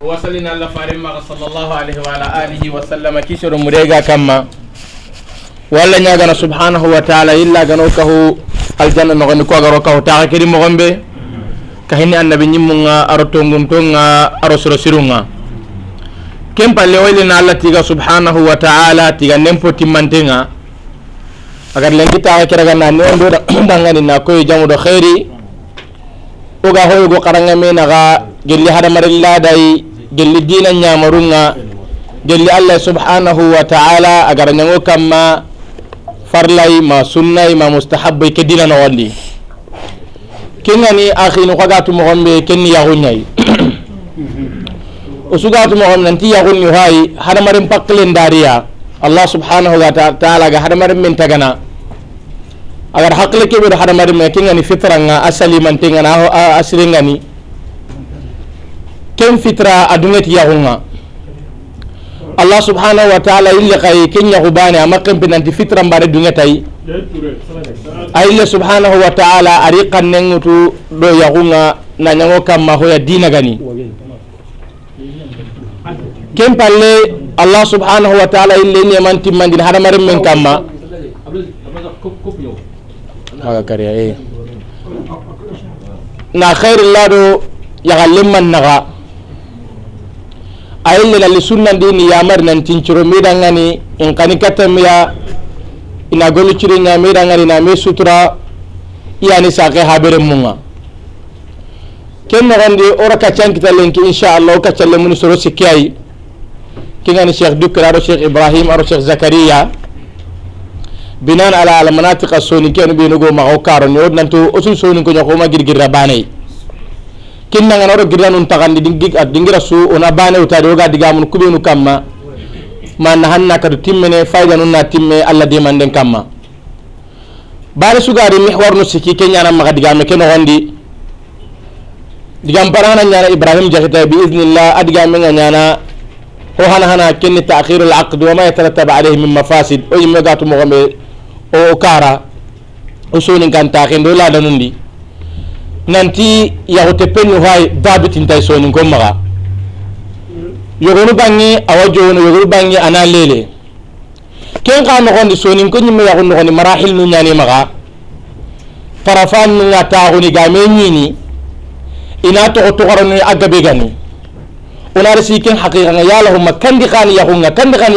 وصلنا الله فارم صلى الله عليه وعلى آله وسلم. كيشر مريغا كما. ولا نغنى سبحانه وتعالى إلا غنوك هو الجنة نغنوك غروك هو تعالى كريم غنبي كهني النبي نيمون ارتونغون تونغا ارسل سيرونغا كم بالي ويلنا الله تيغا سبحانه وتعالى تيغا نيمبو تيمانتينغا. agar lengi ta akira ga nan ne da dangan na ko jamu da khairi uga hoyo go karanga me gelli dina ñamarunga gelli allah subhanahu wa taala agara ñango kamma farlay ma sunnay ma mustahabbay ke dina nogondi kengani akhinu xagatu moxonɓe kenni yaxuñay o sugatu moxon nanti yaxunni hay hadamaren pakkilen dariya. Allah subhanahu wa taala ga hadamaren men tagana agar hakkile keɓeɗo hadamaren me kengani fitranga a salimantengana a sirengani ken fitra adungeti yaxunga allah subhanahu wa taala ille xay ken yaxu bane ama kempe nanti fitra mbane dungetay a ille subhanahu wa taala ari xannenŋutu ɗo yaxunga na ñango kamma hoya dinagani ken palle allah subhanahu wa taala ille neman timmandin hadamaren men kamma aga kariya e na xairillah ɗo yaxallen ayin lega li sunna di ni yamar nan tinciro mi ngani in kani katam ina golu ciri nya mi da ngani na mi sutura iya ni sake habere munga. Ken no gandi ora ka chan kita lenki insha Allah ka challe mun soro ki ngani sheikh dukra ro sheikh ibrahim aro sheikh zakaria. Binan ala al manatiqa soni ken bi nugo ma karo ni odnanto osun soni ko nyako ma girgira kinna ngana ro girna nun tagandi dingi ah, dingira su ona bane utade digamun diga mun kubenu kamma. Man hanna kadu timmene fayda nun na timme alla de manden kamma bare sugari mi no siki kenya na maga diga me keno hondi digam parana nyara ibrahim jahita bi iznillah adiga me nyana. Ho hana hana ken ta'khir aqd wa ma yatarattab alayhi min mafasid. O yimegatu mo gambe o kara usunin kan ta'khir do la danundi nanti yahote penyu hay dabitintay soni gommaga yogonu bangi awa jono yogonu bangi ana lele. Ken ka nogondi soni ko ya gondi gondi marahil nu ñanimaga parafan nu ngata taxuni game nyini. Ina toxo toxaroni a gabe gani ona resi ken haqiqa ya yala huma kandi khani yahu nga kandi khani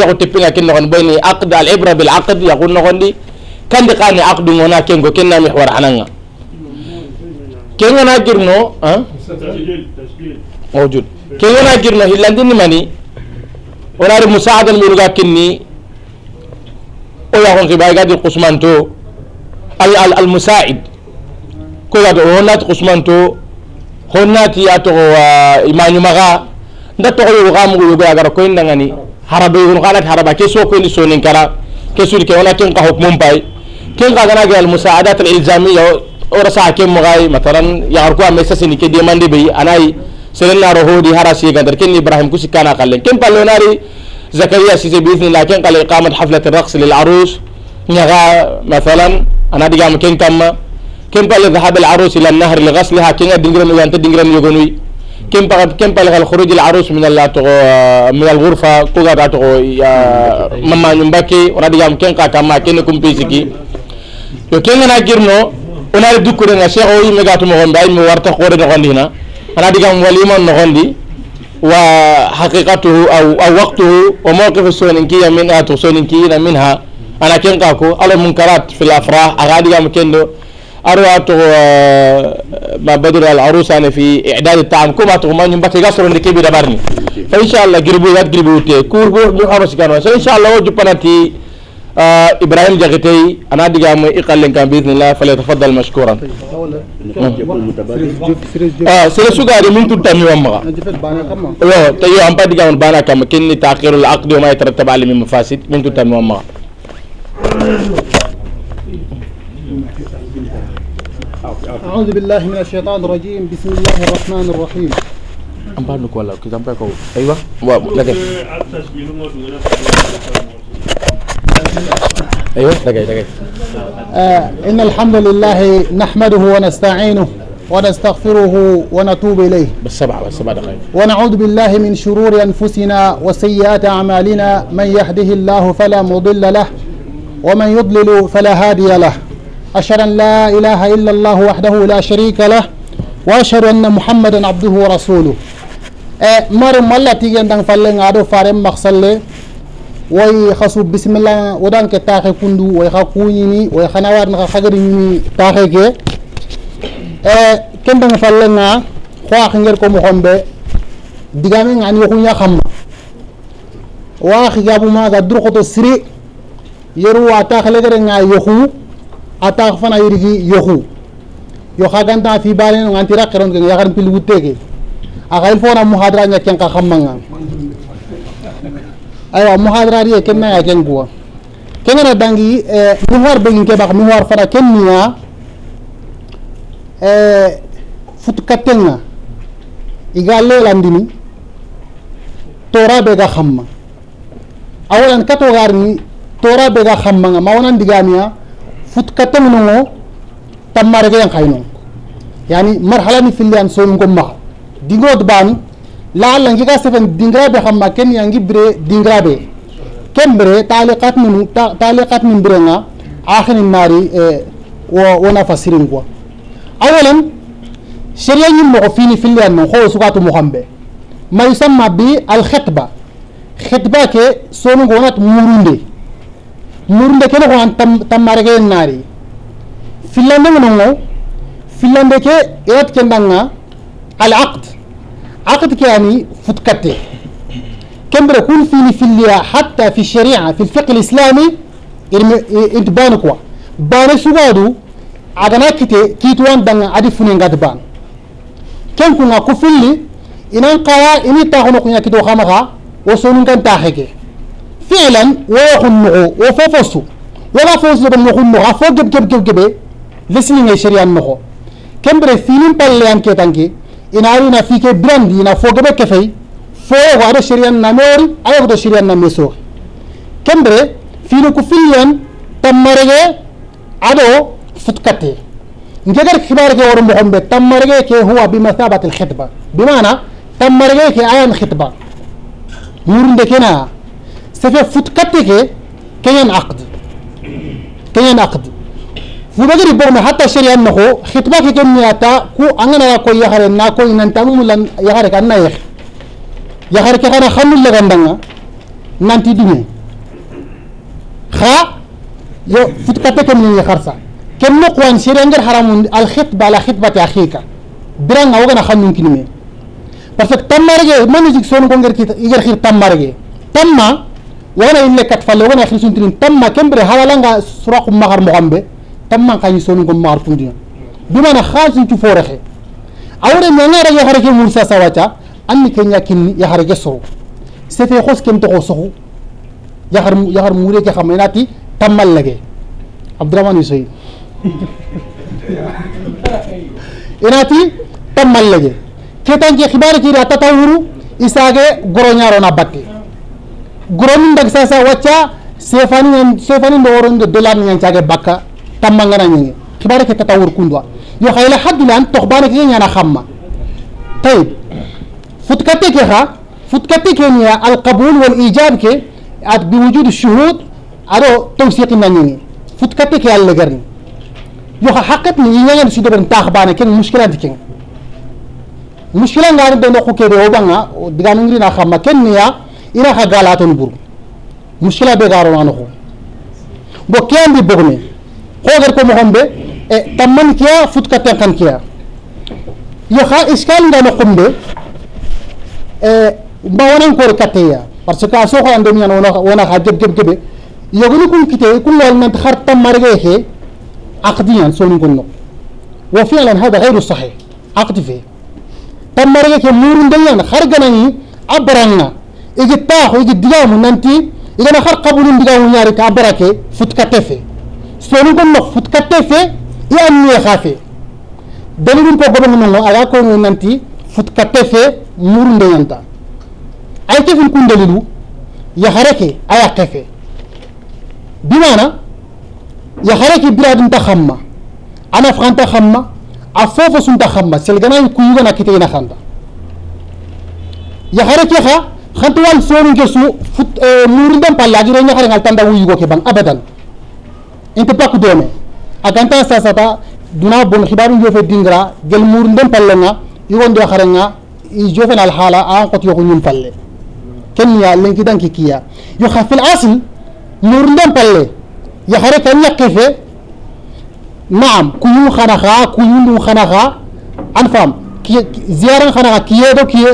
ken nogondi aqd al ibra bil aqd gondi. Nogondi kandi khani aqdu ngona ken go ken na ananga kengana girno mawjud. Kengana girno hillandini mani onari musaadan miruga kinni o yaxon xibaay gadi qusmanto al musaid. Ko gado honnati qusmanto honnati a toxo imañumaxa nda toxo yogo xa mugu yogo yagara koy ndangani haraba yogon xanati haraba ke so koyni sonin kara ke sudi ke ona ken xa hukmum pay ken xagana ge al musaadat al ilzamiya ora sa ken mogay matalan yagar ko amesa sini ke demande be anay seren na rohodi hara si gadar ken ibrahim kusi kana kallen ken pallo nari زكريا سيسي بإذن الله كان قال إقامة حفلة الرقص للعروس نغا مثلا أنا دقام كن كما كن قال ذهاب العروس إلى النهر لغسلها كن دنجرن وانت دنجرن يغنوي كن قال كن قال الخروج العروس من من الغرفة كوغا تغو مما نمبكي ونا دقام كن كما كن كم بيسكي yo kengana girno onari dukkurenga cheikh o yimme gatu mogonɓe ayimmi warta hoore nogondina ana digam walima nogondi wa haqiqatuhu a waqtuhu o mawqifu soninkiya min atu soninkiyina minha. Ana ken qaku alo ala munkarat fi lafrah aga digam kendo aɗo a uh, ma badru al arusane fi idad taam. Comme a togo mañum ga soronde keɓi dabarni fa inchallah girbu wat girbu wutte cour bo mi horosikano so inchallah o juppanati إبراهيم جاكتي أنا ديغام اقلن كان بإذن الله فليتفضل مشكورا. آه سير سوغاري من تتامي وما أيوه تيو أم با ديغام بانا كم كن تأخير العقد وما يترتب عليه من مفاسد. من تتامي وما أعوذ بالله من الشيطان الرجيم. بسم الله الرحمن الرحيم. أم با نكو ولا كده ام با كو أيوه لكن أيوه دقيقه دقيقه آه إن الحمد لله نحمده ونستعينه ونستغفره ونتوب سبعة بس سبعة دقائق. ونعوذ بالله من شرور أنفسنا وسيئات أعمالنا. من يهده الله فلا مضل له ومن يضلل فلا هادي له. أشهد أن لا إله إلا الله وحده لا شريك له وأشهد أن محمدا عبده ورسوله. e mari malla tigen dang falle ngado fare maksalle way khasu bismillah wadan ke taxe kundu way kha kuñini way khana war na khagari ni taxe ke. E ken dang falle nga khwa khinger ko mo xombe digame ngani xunya xamma wa khigabu ma ga dur siri yeru wa taxe legere nga yoxu ata fana yirigi yoxu yo khaganta fi balen ngantira qiron ke. Yagar pil wutege fona muhadara nya ken ka khammanga aywa muhadara riye ken na yaken guwa kengana dangi eh, be ngi ke mu war fara ken niya eh, futukatenga iga lelandini tora bega kato gar katogarni tora bega xammanga mawonan digamiya futkatengnongo tammarege yang xaynon yani marhala ni fillian sonungom maxa dingod ban. لا نجيكا سفن دينغرابي خما كن يانغي بري دينغرابي. كم بري؟ تعليقات من تعليقات من برينا. اخر الناري آه، و وأنا فسرين كو اولا شريا ني مغفيني في اللي انو خو سوقات محمد ما يسمى بي الخطبة. خطبة كي سونو غونات موروندي موروندي كي نغوان تم تمارغي الناري في اللي نغنو في اللي نغنو العقد. عقد كاني فتكتي. كم بيكون فيني في اللي حتى في الشريعة في الفقه الإسلامي إنت بانكوا بان سوادو عدنا كتي كيتوان دان عدي فنين قد بان. كم كنا كفلي إن قوا إني تاخنو كنا كتو خامخا وصولن كان تاخيكي. فعلا ويخن نغو وفوفسو ولا فوسو بن نغو نغو فوق جب جب جب جب لسلين الشريعة نغو. كم بري فينين باليان كتانكي inari na fike brandi ina fogebe ado shirian na mori ayo ko shirian na meso kembre fino ku filian tammarege ado futkate ngegar khibar ke wor mo hombe tammarege ke huwa bi mathabati al khitba bimana tammarege ke ayan khitba murinde kena sefe futkate ke kenyan aqd kenyan aqd نبغي بوم حتى شريعة نهو خطبة في كم ياتا كو أنا لا كو يهار نا كو إن أنت مو لأن يهار كأن يخ. يهار كأن خمل لغان دعنا نانتي دني خا؟ يو فتكت كم يهار سا كم نو كو أنشري عند الحرام الخطبة على خطبة أخيك بران أوعى نخمل ممكن مي بس تم مرجع ما نجيك سون كونغر كيت إيجار خير تم مرجع تم ما وأنا إلّا كتفلو وأنا خير سنتين تم ما كم بره هذا مغر مغمبه tamman kañi sonu gom maar kundiya bimana khasin tu forexe awre ñangara yaxare ke mursa sawaca anni ke ñakinni yaxare ke soro sefe xos kem toxo soxu yaxar yaxar mure ke xam enati tammal lege abdourahmane yusoy enati tammal lege ketanke xibare kiri a tatawuru isage goro ñarona batte goro min dag sasa wacca sefani sefani ndo woronde dollar ñancage bakka tammangana ñange xibare ke tatawur kundwa yo xayla haddu lan toxbane ke ñana xamma tayib futkate ke xa futkate ke niya alqabul wal ijab ke at biwujud shuhud ado tawsiqi na ñange futkate ke alle garni yo xa xaqat ni ñangan su doben tax bane ken mushkila di ken mushkila ngani de nokku ke do banga diganu ngri na xamma ken niya ina xa galaton bur mushkila be hogerkomo hon ɓe e tamman kiya futka tenkan kiya yo xa iskalingano qum ɓe e mbawanankor katteya par ce que a soxo andemiyan wona xa geb geb geɓe yogoni kun kite kun lol nant xar tammarge xe aqdiyan soningon no wa filan hada gayru sahih aqdi fe tammarge ke murundeyan xar ganani a baranga igi taaxu igi digamu nanti igana xar qabulu ndigamu ñaari ka a barake futkate fe sonugon no futkatte fe i anniye xa fe dalilum ko goɓogumanno aga koyno nanti futkatte fe muru ndeñanta ay kefin kun dalilu yaxare ke a yaqe fe bimana yaxare ke biradinta xamma a nafxanta xamma a fofo sunta xamma selganayi kuyugana kiteyina xanta. Yaxare ke xa xantuwan sonunke su eh, murundan pallagireñaxarengal tanda wuyugo ke bang abadan. Inte pakku dome aganta sasata duna bon khibaru jofe dingra gel murindam palla nga yugo ndo khare nga i jofe nal hala a qot yogo nyum palle ken ya lenki danki kiya yo kha fil asl murindam palle ya khare kan yakefe نعم كيو خنخا كيو خنخا انفهم كي زيارة خنخا كي دو كي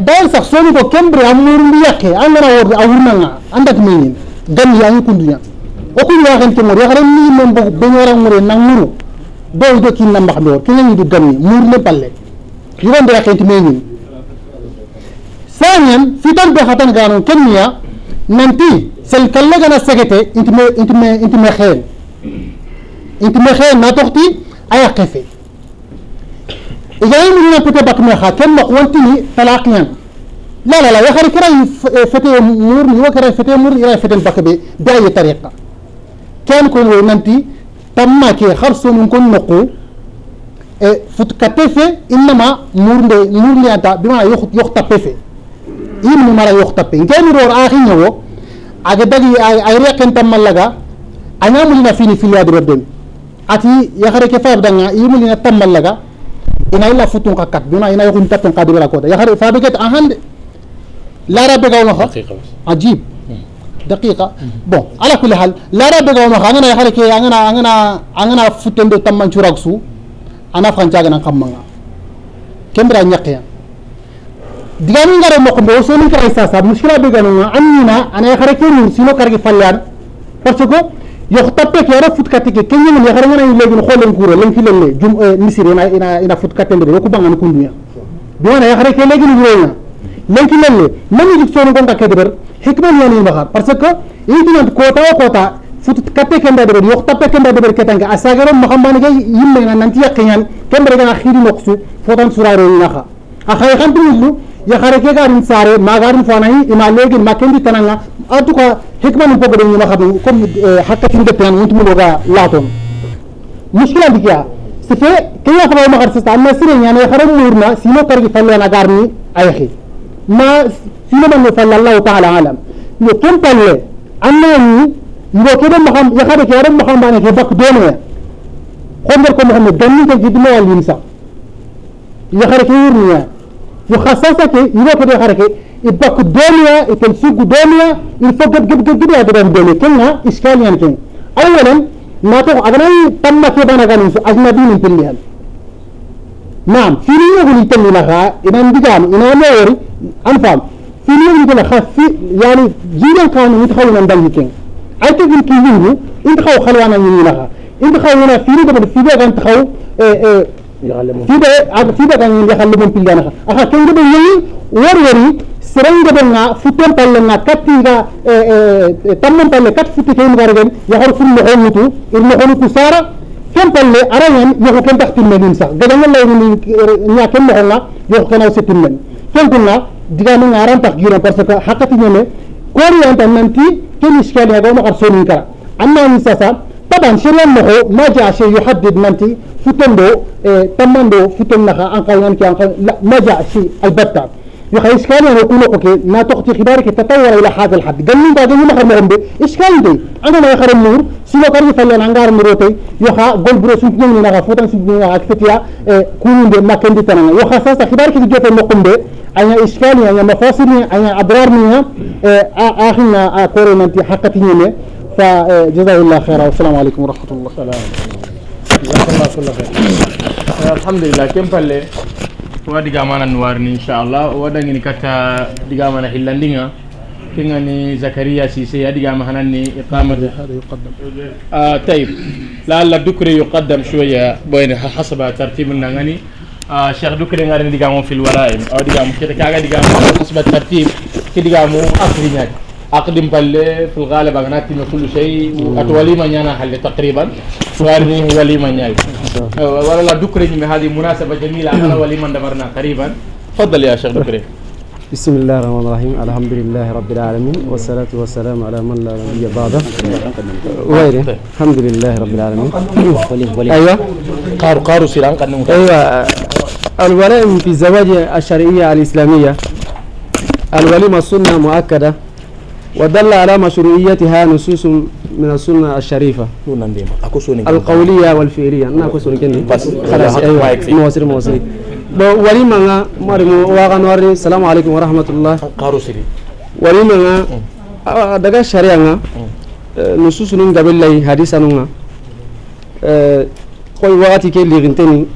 دال سخسوني كو كمبري امور ليكي أنا ور اورنا عندك مين دم يا يكون وكل يا خنت مور يا خرم مين من بو بنورا مور نغورو دو دو كي نمبخ دور كي ني دو دمي مور لي بالي يوان دو خنت مين ثانيا في تن بخاتن غانو كنيا ننتي سل كلا غنا سكتي انت انت انت خير انت مخي ما تختي اي قفي اذا من بتا بك مخا كم قولتني طلاقيا لا لا لا يا خري كراي فتي مور ني وكراي فتي مور يراي فتي بك بي باي طريقه كان كون ننتي تما كي خرص من كن نقو. فت كتفه إنما مور مور لي أنت بما يخت يختفه يم مرة يختفه كان رور أخي نو أجا دغي اي ريقن تملغا أنا مولنا فيني في الواد ربنا ati yakare ke fab danga yimuli na tammal laga ina illa futun ka kat duna ina yokun tatun ka dibara kota yakare fabe ket ahande la rabbe gaw daqiqa bon ala kulli hal lara be gawma khangana khale ke angana angana angana futendo tamman churaksu ana fancaga nan kamanga kembra nyaqiya digami ngare mo kombe so min kay sasa mushkila be ganuma annina ana khare ke nur sino kargi fallan parce que yoxtappe ke ara futkati ke kenyen ne khare ngana ilegi ko len kuro len filelle jum misiri ina ina futkati ndere ko bangan kunduya bi wana khare ke legi ni ngurena gonga ke der hikma ni ni maxa parce que yitina kota o kota futkate ke ndader yoxtappe ke ndader ke tanga asagaro maxambane ke yimme na nanti yakinyan kembre gana khiri noksu fotan surare ni naxa a xay xantu ya xare ke garin sare magarin fanahi ima legi makendi tananga en tout cas hikma ni pogo ni maxadu comme hakkatin de tan wontu mo ga laton mushkila dikia c'est fait ke ya xabaw maxar sista amma sire ñane xare murna sino kargi fallana garni ayxi ma sino man falla allah ta'ala alam yo kem palle anna ni ngo ke dem maxam ya xare ke ram maxam bana ke bak done ya xondar ko mohammed ganni ke jidmo walim sa ya xare ke yurniya وخصصك يروح كده حركة يبقى الدنيا يتلسوق الدنيا يفوق قد قد قد قد هذا الدنيا كلها إشكال يعني كن أولا ما تو أغنى تم كده أنا كان أجنبي من تليها نعم في نيو يقول يتلي لها إن عندكان إن أنا أوري أنفهم في اليوم دل خاص في يعني جيل كان يدخل من دلكين أنت في كيلو أنت خاو خلوانا من هنا أنت خاو هنا في ده بس في ده أنت خاو في ده أنت في ده كان يدخل لهم في جانا أخا كن ده بيجي وار واري سرعين ده بنا فتن بالنا كتير ده إيه، تمن بالنا كت فتن كم غارين يهار في المهم تو المهم كسارة كم بالنا أرين يهار كم تحت المدينة. ده ده الله يهني إيه، يا كم الله يهار كناو ستين من. كم بالنا kunga digamenga aran tax giron parce que xaqatiñene koriyanta nanti ken iskali haga omaxar sonin kara annani sasa طبعا شريان نخو ما جاء شيء يحدد منتي فتندو آه تمندو فتن نخا انقا ينكي انقا لا ما جاء شيء البتة يخي إشكالي أنا أقول لك ما تخطي خبارك تطور إلى هذا الحد. قال لي بعدين ما خرم رمبي إشكال دي أنا ما يخرم نور سيلو كاري فلان عنقار مروتي. يخا قول برو سنتين من نغا فوتان سنتين نغا كتيا آه كونين دي ما كان دي تنانا. يخا ساسا خبارك دي جوتي نقوم دي. أنا إشكالي أنا مفاصلي أنا أضرار منها آه آخرنا كوري ننتي حقتي فجزاه الله خيرا. والسلام عليكم ورحمة الله. سلام جزاك الله كل خير. الحمد لله كم فله wa diga mana nuwarni inshallah wa dangini kata diga mana hillandinga kingani zakaria sise ya diga mana ni iqamة هذا يقدم آه طيب لعل الذكر يقدم شوية بين حسب ترتيب النغني آه شيخ دكري ngari diga mo fil walaim aw diga mo kete kaga diga mo حسب الترتيب كي diga mo أقدم بل في الغالب أغناتي من كل شيء أت وليمة نانا حل تقريبا. سوارني وليمة ناي ولا لا دكري من هذه مناسبة جميلة. أنا وليمة دمرنا قريبا. تفضل يا شيخ دكري. بسم الله الرحمن الرحيم. الحمد لله رب العالمين والصلاة والسلام على من لا نبي بعده. وغيره. الحمد لله رب العالمين. أيوة. قارو قارو سيران قد أيوة. الولائم في الزواج الشرعية الإسلامية. الوليمة سنة مؤكدة. ودل على مشروعيتها نصوص من السنة الشريفة. القولية والفعلية. أنا أقصد كن خلاص أيوة مواصل مواصل ولي معنا مريم واقن واري السلام عليكم ورحمة الله. قارو سري ولي معنا آه، دعا شريعة آه، نصوص من قبل لي حديث أنا كوي آه، وقتي كي لغنتني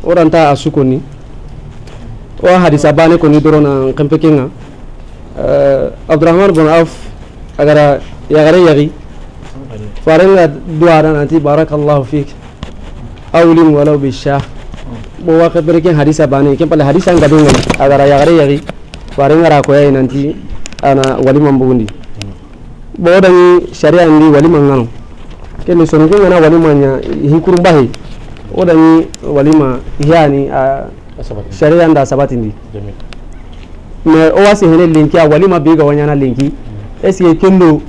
agara yagare yagi dua duaran nanti barakallahu fik awlim walau bishah Bawa waqt yang hadis bani ken hadis yang ngadunga agara yagare yagi farenga ra ko yayin anti ana wali mambundi bo dan sharia ndi wali mangano ken ni sonu ngana wali manya hinkurum bahi o dan wali ma yani a sharia nda sabatindi me o wasi hene linki a wali ma biga wanyana linki eske kendo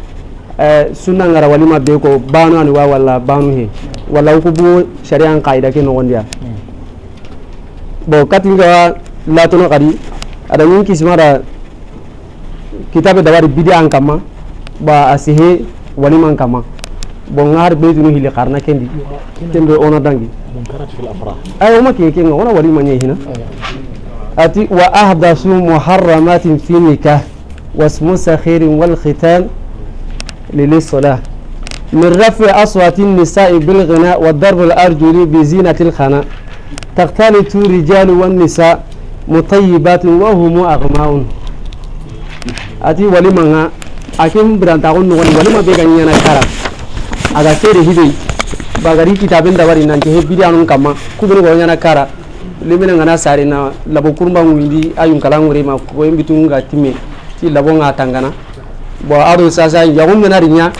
eh, sunna ngara walima be ko banu ani wa wala banu he wala ko bu sharia qaida ke no gondia bo katinga la tono kadi ada nyin kismara kitabe dawari bidi an kama ba asihe walima an kama. Bo ngar be tunu hili kharna kendi. Kendo ona dangi. Ay o makke kenga ona walima nyi hina. Ati wa ahdasu muharramatin fi nikah واسم سخير والختان للصلاة. من رفع أصوات النساء بالغناء والضرب الأرجل بزينة الخناء. تختلط رجال والنساء مطيبات وهم أغماء. أتي ولما أكيم برانتاون نوان ولما بيغاني أنا كارا. أغا كيري هدي بغاري كتابين دواري نانكي. هي بيدي أنون كاما. كبرو غاني أنا كارا. لمن أنا سارينا. لابو كرمبا ويندي أيون كلام غريما كوين بيتون غاتيمي ti labo nga tangana. Bo aro sasa yago mena rinya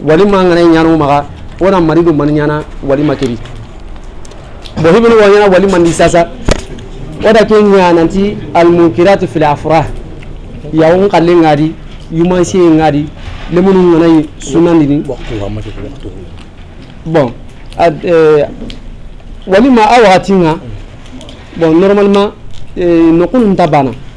wali ma ngana nyano maga wona maridu man nyana wali makiri bo hibinu wanyana wali mandi sasa. Wada ke nanti ti almunkiratu fil afrah. Yago kalle ngadi yuma se ngadi lemunu ngana sunandi ni. Bon ad eh, wali ma awati nga. Bon normalement eh, nokun tabana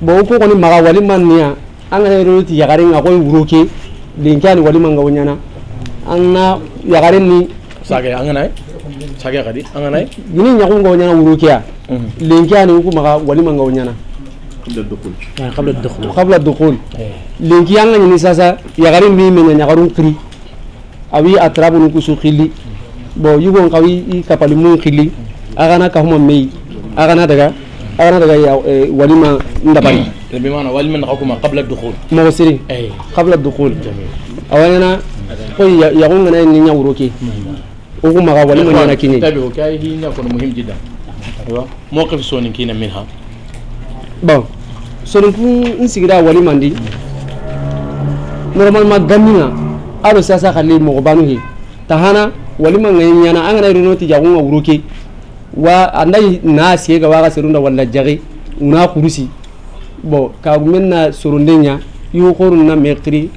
bon ko kɔni maga wali man niya an ka yɛrɛ ti yagare nga koy wuro ke den kya ni wali man ga wanyana an na yagare ni sage an na sage kadi an na ni nya ko ga wanyana wuro ke ya. Den kya ni ko maga wali man ga wanyana qabla dukhul. Ah, qabla dukhul. Den kya nga ni sasa yagare mi men nya garun kri awi atrabu ni kusu khili. Bon yugo ngawi kapalimu khili. Agana ka huma mei. Agana daga. أنا دعايا ولما ندبر بمعنى ولما نحكم قبل الدخول موسري أي قبل الدخول جميل أو أنا قوي يقول أنا إني نوروكي وهم ولما نكيني تابعوا كاي هي نكون مهم جدا موقف سونين كينا منها bon soninkun n sigira wali man di normalement gami na alo sasa ka le mɔgɔbanu ye tahana wali man ŋa ɲana an kana yirino ti jagun ka wuroke wa anday na siga waga serunda walla jagi una kurusi. Bo ka menna sorunde nya yu khorunna mekri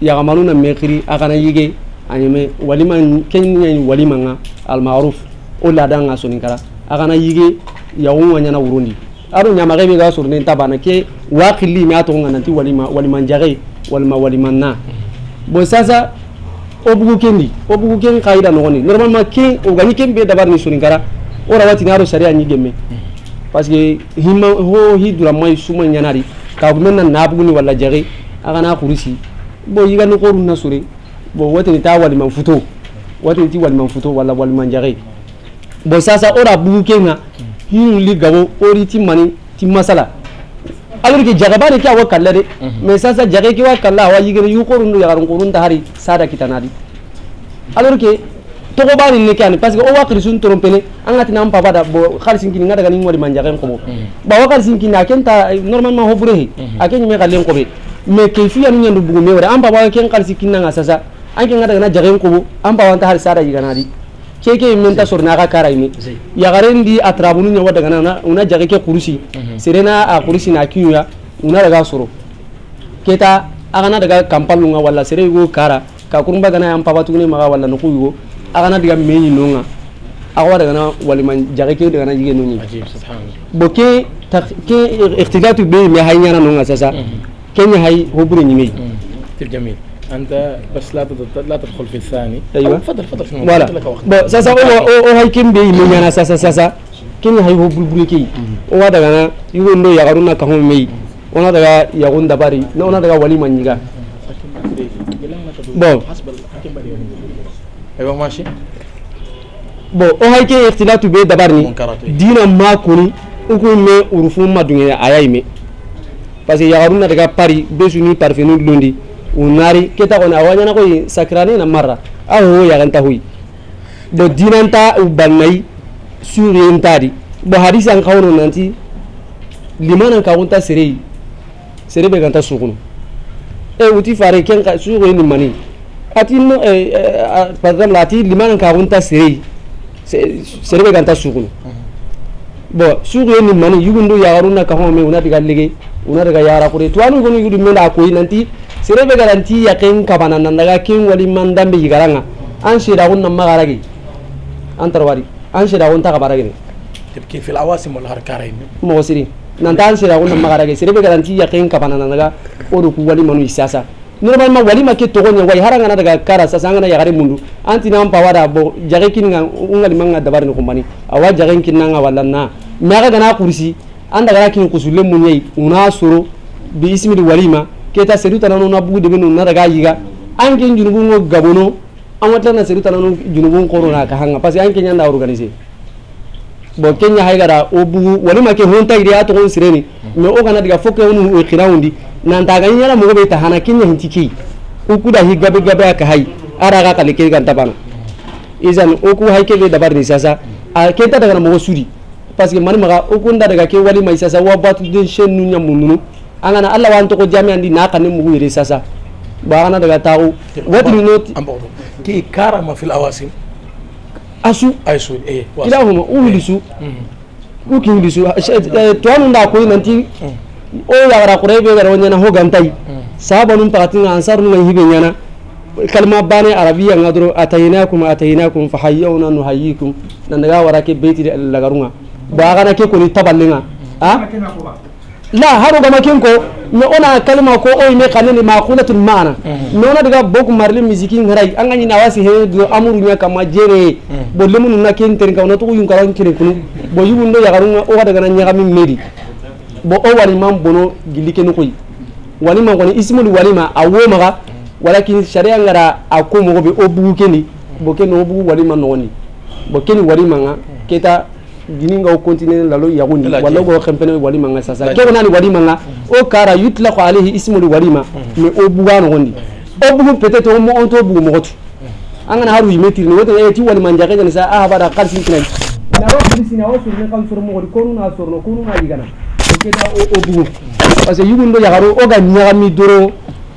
yagamanuna mekri agana yige anyame walima kenya walima nga al ma'ruf o lada nga agana yige yawunwa nyana wurundi. Aro nyama gebe ga surne ta bana ke waqili mi ato ngana ti walima walima jage walima walima na. Bo sasa obugu kendi obugu ken kaida no normalement ke o ganyi be dabar ni soninkara kara wati ngaro sharia ni gemme parce que hima ho hi dura mai suma nyanari ka ko menna na bugu ni wala jage aga na kurisi. Bo yiga no korun na sure bo wati ni ta wali man futo wati ni ti wali man futo wala wali man jage bo sasa ora ra bugu kenga hinu li gabo ori ti mani ti masala. Alors que jagaba ne kya wa kalla de mais sasa jage ki wa kalla wa yigene yu korun do yagarun korun ta hari sada kitanadi alors que togo bani ne kani parce que o wakri sun trompene an gati nan papa da bo khalsin kini ngada ganin manja manjagen ko ba wakari khalsin kini kenta normalement hofure he aken me galen ko be me kayfiya nu nyandu bugu me wada an papa ken khali kini nga sasa an ken ngada gana jagen ko an papa ta har sada yiganadi keke men ta sorna ka kara ini ya garen di atrabunu nya wada gana una jage ke kurusi. Serena a kurusi na kinya una daga soro. Keta agana daga kampalunga wala sere go kara ka kurumba gana am papa tuguni maga wala no kuyo agana daga meyi nonga agwa daga na waliman jage ke daga na jige noni عجيب سبحان الله bo ke tak- ke ikhtilatu be me hay nyana nonga sasa kenya hay hobure nyimei كثير جميل انت بس لا تد- لا تدخل في الثاني أيوة. أو تفضل تفضل في الموضوع wala قلت لك وقت bo sasa o o o hay kembe me nyana sasa sasa kenya hay hobure ke o wa daga na yugo ndo ya garuna ka hon mei ona daga ya gonda bari na ona daga waliman nyiga bon حسب الحكم بدي ايوه ماشي bon o hay ke ikhtilatu be dabarni منكرات إيه. dina ma kuni uku me urufu ma dunge aya ime parce que yagaruna daga pari besu ni parfenu lundi unari keta kona awanya na koy sakrane na marra a ho yaganta hui bo dinanta ubannai suri ntadi bo hadisi an kawono nanti limanan kawunta serei sere be ganta sugunu e uti fare ken ka sugo ni mani ati no e par exemple ati limana ka wonta sere sere be ganta sugunu bon sugu ye mani yugundu yagarunna kahon me una diga lege una diga yara kure to anu gonu yudu mena koyi nanti sere be garanti yaqin kabana nan daga kin wali mandan be yigaranga an shira gunna magaragi an tarwari an shira gunta kabaragi ne tibki fil awasim wal harkarain mo siri nan tan shira gunna magaragi sere be garanti yaqin kabana nan daga odu ku wali manu isasa normalement walima ke togo togonya wai haranga na daga kara sasa ngana yagare mundu anti nan pawada bo jage kin nga ungali manga dabar ni kumbani awa jage kin nga wala na maga gana kursi an daga kin kusule munye una soro bi ismi walima keta sedu tanano na bugu de benu na daga yiga an junubu ngo gabono. An wata na sedu tanano junubu na ka hanga parce que an kin yanda organiser bon kenya haigara o bugu walima ke honta ide ato sireni me o gana diga fokke onu e khirawundi nan ta ganin yana mugo ta hana kinya hintiki. Uku da hi gabe gabe aka hai ara ga kale ke ganta bana izan uku hai ke da dabar ni sasa. A ke ta daga mugo suri. Paske man maga uku nda daga ke wali mai sasa. Wa batu den shen nunya mununu angana Allah wa antoko jami'an di naka ne mugo yire sasa. Ba ana daga tawo what you not ki karama fil awasim. Asu. Aisu eh kilahuma uhulisu eh. uki uhulisu eh, eh, tuwanu nda koyi nanti. O yagara kurai be gara wanyana ho gantai sahaba num pakati nga ansar num hibe nyana kalma bane arabiya nga doro atayinakum atayinakum fahayyawna nuhayyikum nan daga wara ke beiti de lagarunga. Ba gana ke ko ni taballinga. Ha la haro gama ken ko me ona kalma ko o me kanene maqulatul ma'ana me ona daga boku marle musiki ngarai an ganyi na wasi he do amuru nya kama jere. Bo lemun na ken ter ka ona to yun karan kire kunu. Bo yugun do yagarunga o daga na nyaga min medi bon o waliman bono gilli kenu koy walima kɔni isimuli walima a wo maga walakin sariya ngara a ko mɔgɔ bɛ o bugu keni bon keni o bugu walima nɔgɔni bon keni walima nga keta dini nga o continue lalo yaguni wala ko xempene walima nga sasa. Ke wonani walima nga o kara yutlaqu alayhi ismul walima mais o buga nogondi o bugu peut-être o on to bugu mogotu. An gana haru yime tirni wote e eh, ti walima njake jani sa ah, a habara qalsi kinai na o filisi na o surne kam sur mogodi ko nuna surno ko nuna yigana keda o o bugu parce que yugundo yagaro o ga nyagami doro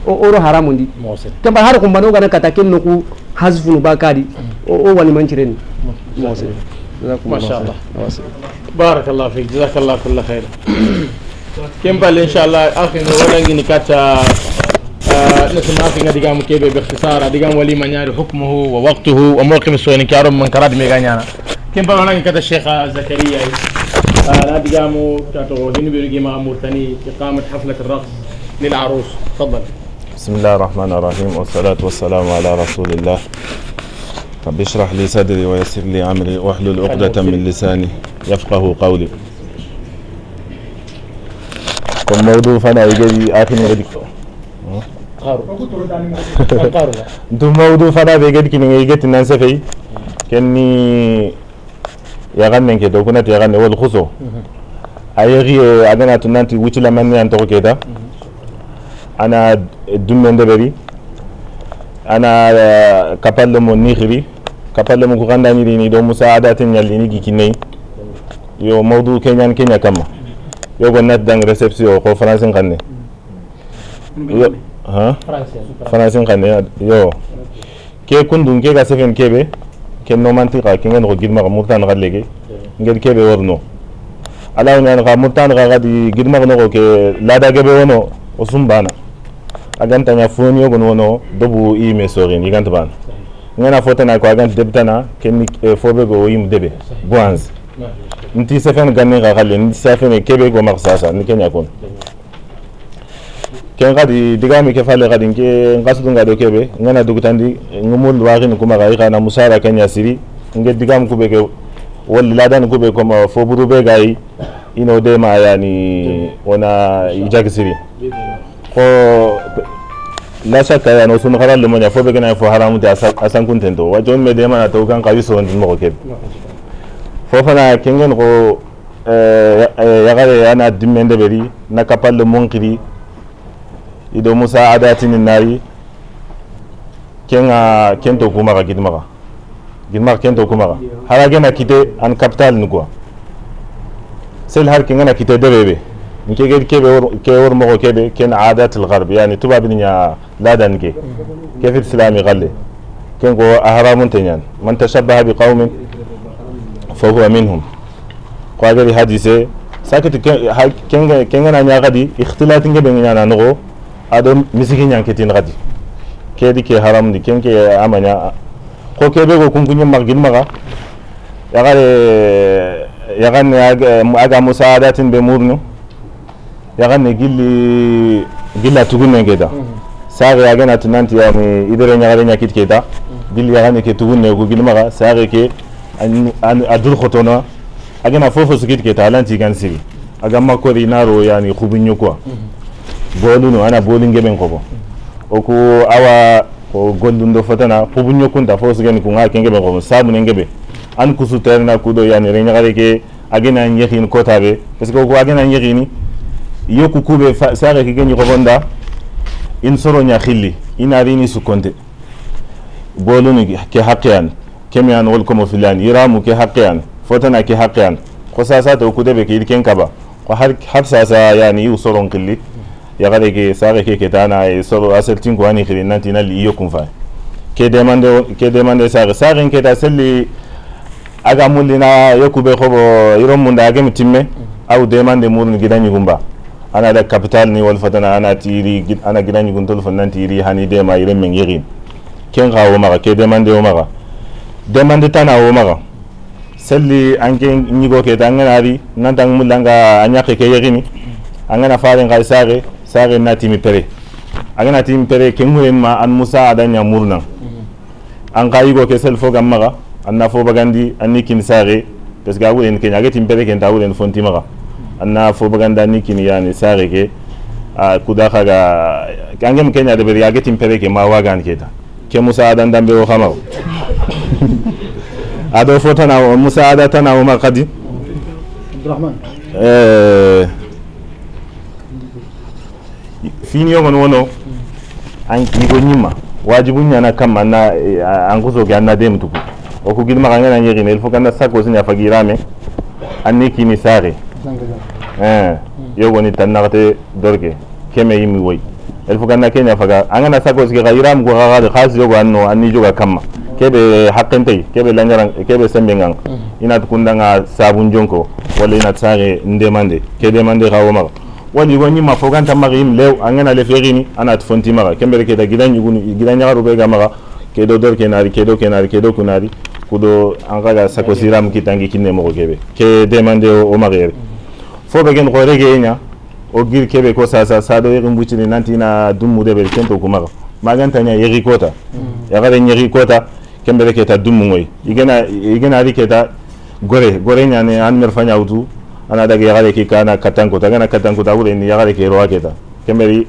o oro haramundi موصل kamba har kumba no gana kata ken noku hasfunu ba kadi o o wali mancireni mose ما شاء الله بارك الله فيك جزاك الله كل خير كم بل ان شاء الله اخي ولا نجي كاتا نسمع في غادي قام كيف باختصار غادي قام ولي من يعرف حكمه ووقته وموقف السوني كارم من كراد ميغانيانا كم بل ولا كاتا الشيخ زكريا غادي قام كاتو هنا بيرجي مع مرتني إقامة حفلة الرقص للعروس. تفضل. بسم الله الرحمن الرحيم والصلاة والسلام على رسول الله. رب اشرح لي صدري ويسر لي أمري واحلل عقدة من لساني يفقه قولي. كم موضوع فانا يجي آخر غدي قارو. موضوع فانا بيجي كني يجي تنسى في كني yagannen keta kunati yaganne wol huso a yegi eh, aganati nanti wucilamanni an togo keta. Ana dumme ndeɓeri ana eh, kapalle mo nihiri kapalle mo ko gandañiri ni ɗo moussa yo mawdu keñan keña kamma yogo nati dang réception ko français français yo ke kundum ke ga ken kenno mantiqa kengen ko gidmaxa murtanixa lege nged keɓe warno alañan xa murtanixa xadi gidmaxnoxo ke lada geɓe wono o sumbana a gantaña foniyogon wono dobu iyime sorin yigant bana ngana fotana ko agant debtana kenni foɓe go yim deɓe boange nti sefen ganne xa xa le ni nti safene keɓe go maxa sasa ni keña kon ken diga digami ke fale gadi ke ngasudu ngado kebe ngana dugutandi ngumul wagin kuma ga kana musara kenya siri nge digam kube kubeke wal ladan kube kuma fo buru be gai ino de ma yani ona ijak siri. Ko la shakka ya no sun mo nya fo be kana fo haramu da asan kuntento wajo me de ma to kan kawi so ndin mo kebe. Fo fana kengen ko yagare yana dimmende beri na kapalle monkiri ido musa adatini nari kenga kento kumaga gidmaga gidmaga kento kumaga hara gena kite an capital quoi sel har kenga na kite debebe nke ged kebe ke wor mogo kebe ken adat al gharb yani tuba bin nya ladan ke ke fi islami galle ken ko ahramun tenyan man tashabbaha bi qaumin fa huwa minhum ko agari hadise sakati kenga kenga na nya gadi ikhtilatin ke be nya na no adon misiki ñanketin xati kedi ke haramdi ken ke amaña ko kebe go kunkuñi magin maxa yaxare yaxane aga musaadatin be murnu. Yaxane gilli gilla tugunne keta saxe agenati nanti yani idere ñaxare ñakit keta gilli yaxane ke tugunne gu gil maxa saxe ke a dur xotona agena fofo sukit keta alanti gan siri agamma kori naro yani xubuñu quoi bolunu ana bolin geɓen kobo oku awa ko gollundo fotana pubu ñokkunta fo sugeni ku ŋa ke geɓen kobo sabune geɓe an kusu terna kudo yani re ñagare ke agena ñehin kotaɓe parce que oku agena ñexini yokku kuɓe saxe ke geñi kofonda in soroña xilli inarini sukkonte bolunu ke haqeyan keme an wol komo filan yiramu ke haqeyan fotana ke haqeyan ko sasate o deɓe ke yid ken kaba. Ko har sasa yani yu soron qilli yagare ke sare ke ketana e soro aseltin ko ani khiri nanti nali iyo kun fa ke demande ke demande sare. Sare ke ta selli aga mulina yokube khobo irom munda age mitimme au demande murni gidani gumba ana da capital ni wal fatana ana tiri ana gidani guntol fo nanti iri hani de ma ire men yiri ken ga o maga ke demande o maga demande tana o maga selli anke nyigo ke tangana ari nantang mulanga anyake ke yegini angana fare ngai sare. saxe natimi tere aga natimi ke ken hurenma an musa ada ñamurna an xa yigo ke sel fogan maxa an na fo bagandi an ni kini saxe parce que a wuren keña agetim pere ken ta wuren fontimaxa an na fo bagandi an ni kini yani saxe ke. A kuda xaga angem keña deɓeri agetim pere ke ma wagan keta ke musa adan dambe wo xamaxo ado fo tanawo musa ada tanawo ma xadi abdourahmane eh, siniyogon wono an kigo nyima wajibu nyana kama na eh, anguzo gya na dem tuku oku gidma kanga na nyeri mel foka na sako sinya fagirame anne kimi sare eh yogo ni tanarte dorge. Keme yimi wai el foka na kenya faga. Angana sako siga gairam go gaga khas yogo anno anni joga kama. Kebe hakente kebe langaran kebe sembengang mm. ina tukunda nga sabun jonko wala ina tsare ndemande kebe mande gawo maka wali go ni mafokan ta magi lew angana le ferini ana tfonti maga kembere ke da gidan yuguni gidan nyaga robe ga maga ke do dor kenari ke do kenari ke do kunari. Kudo an ga sako siram kitangi kinne mo gebe ke demande o magere fo be gen gore ge nya o gir kebe ko sasa sado yirin bucini nanti na dummu de bel kento kuma maganta nya yiri kota. Mm. Ya gare yiri kota kembere ke ta dummu ngoi igena igena ri ke ta gore gore nya ne an mer fanya utu ana daga yagare ke kana katankota gana katankota wure ni yagare ke roa keta kemberi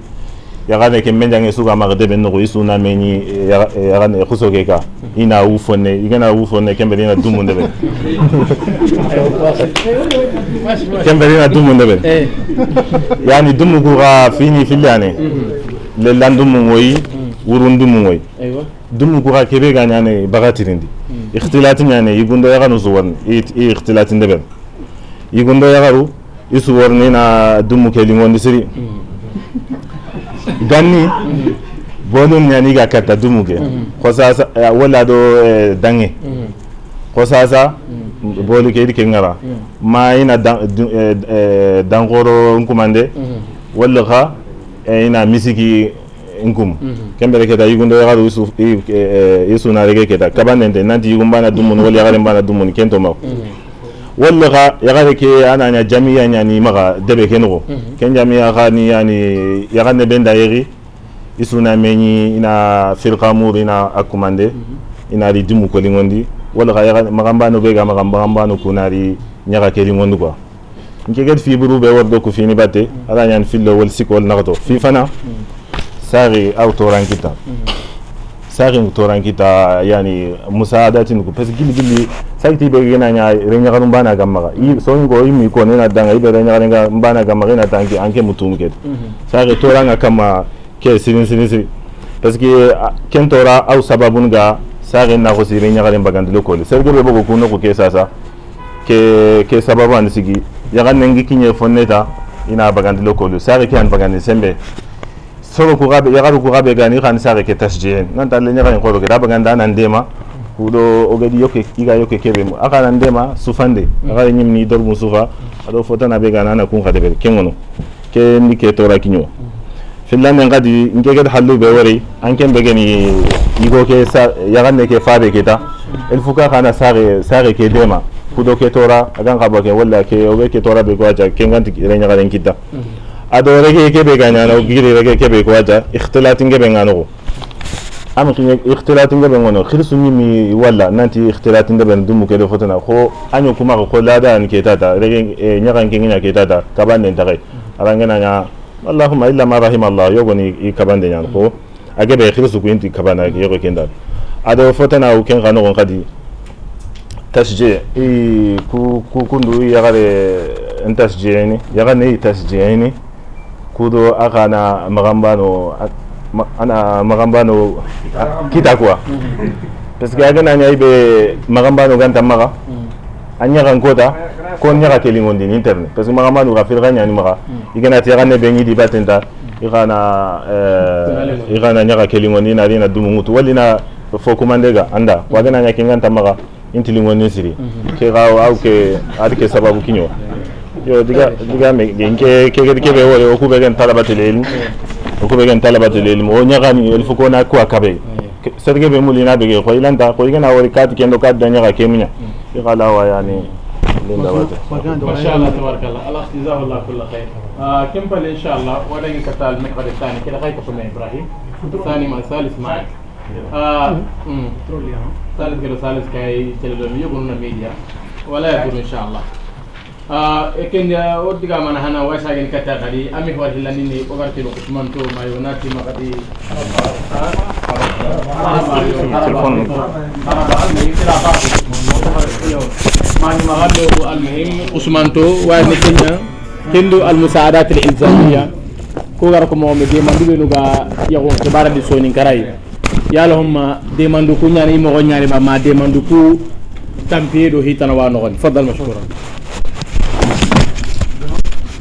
yagane ke menjange suka maga debe no isu na meni yagane khuso ke ka. Ina wu fonne igena wu fonne kemberi na dumu ndebe kemberi na dumu ndebe yani dumu ku ga fini filane le landumu ngoyi wurundumu ngoyi dumu ku ga kebe ga nyane bagatirindi ikhtilati nyane yigundo yaganu zuwan i ikhtilati ndebe yigundo yagaru isuborni na dumu kelingondi siri. Ganni bonum nyani ga kata dumu ke. Ko sa wala do dange. Ko sasa boli ke ke ngara. Ma ina dangoro dan goro nkumande. Wala ka ina misiki nkum kembere keta yugundo yagaru isu isu na rege keta. Kabanente nanti yugumbana dumuni wala yagare mbana dumuni kento ma walla ga yaga ke ana nya jami'a nya ni maga debe ke no ken jami'a ga ni yani yaga ne benda yeri isuna meni ina firqa murina akumande ina ri dimu ko lingondi walla ga yaga magamba no be ga magamba no kunari nyaga ke lingondi kwa nke gad fi buru be wardo ku fini batte ala nyan fillo wal sik wal nagdo fi fana sari auto rankita mm -hmm sari toran kita yani musaadatin ku parce gili gili sakiti be gena nya renya kanum bana gamma i so ngo i mi ko nena danga ibe renya kananga bana gamma na tanki anke mutum ke sari toranga kama ke sirin sirin sirin parce que ken tora aw sababun ga sakin na ko sirin nya bagan bagandilo ko serge be bogo kuno ko ke sasa ke ke sababu an sigi. Yagan nengi kinye fonneta ina bagandilo ko le sakin an bagan sembe soro ku gabe yagaru ku gabe gani kan sare ke tasjihin nan ta le nyaga ko ga bagan da nan dema ku do o yoke iga yoke kebe mu aka nan dema sufande aka nyim ni dor musufa ado fota na be gana na kun khade be kengono ke ni ke tora kinyo. Fillan men gadi nke gad hallu be wari an ken be gani igo ke sa ya ganne ke fabe ke ta. El fuka kana sare sare ke dema. Ku do ke tora agan ka ke walla ke oge ke tora be ko aja ken ganti re nyaga den kita ado rege kebe ganyana giri rege kebe ko wata ikhtilatin gebe ngano am kinye ikhtilatin gebe ngono khirsu mi walla nanti ikhtilatin gebe dumu kede fotana ko anyo kuma ko lada an ketata rege nyakan kinginya ketata kabande ntakai arangena nya allahumma illa ma rahim allah yogoni i kabande nya ko agebe khirsu ko inti kabana yogo kenda. Ado fotana u ken gano gon kadi tasje i ku ku kundu yagare ntasjeni yagane tasjeni kudo aka na magambano ana magambano kita kuwa parce que agana nya ibe magambano ganta maga. Anya kan kota ko nya ka kelingon din internet parce que magambano ka firga nya ni maga. Igana ti gane be ngi di batenta igana eh igana nya ka kelingon ni na rina dumu mutu. Walina fo kumandega anda. Wagana nya kinganta maga intilingon ni siri. Ke ga au ke adike sababu kinyo yo o serge be wori kendo kat da e yani linda wata ما آه كم بل ان شاء الله كتال المحور الثاني كده إبراهيم ثاني مع ثالث معك آه. ثالث كده ثالث كاي تلدون يقولون ميديا ولا يقول ان شاء الله ekenya o diga mana hana wa sagin kata kali ami wal hilani ni o garti no kusman to mayonati makati. Telefon mani magalo al muhim usman to wa ni kenya kendo al musaadat al inzamiya ko gar ko momi de man dubenu ga yawo ke baradi soni karay yalla humma de man du ko nyaani mo nyaani ba ma de man du ko hitana wa no fadal mashkuran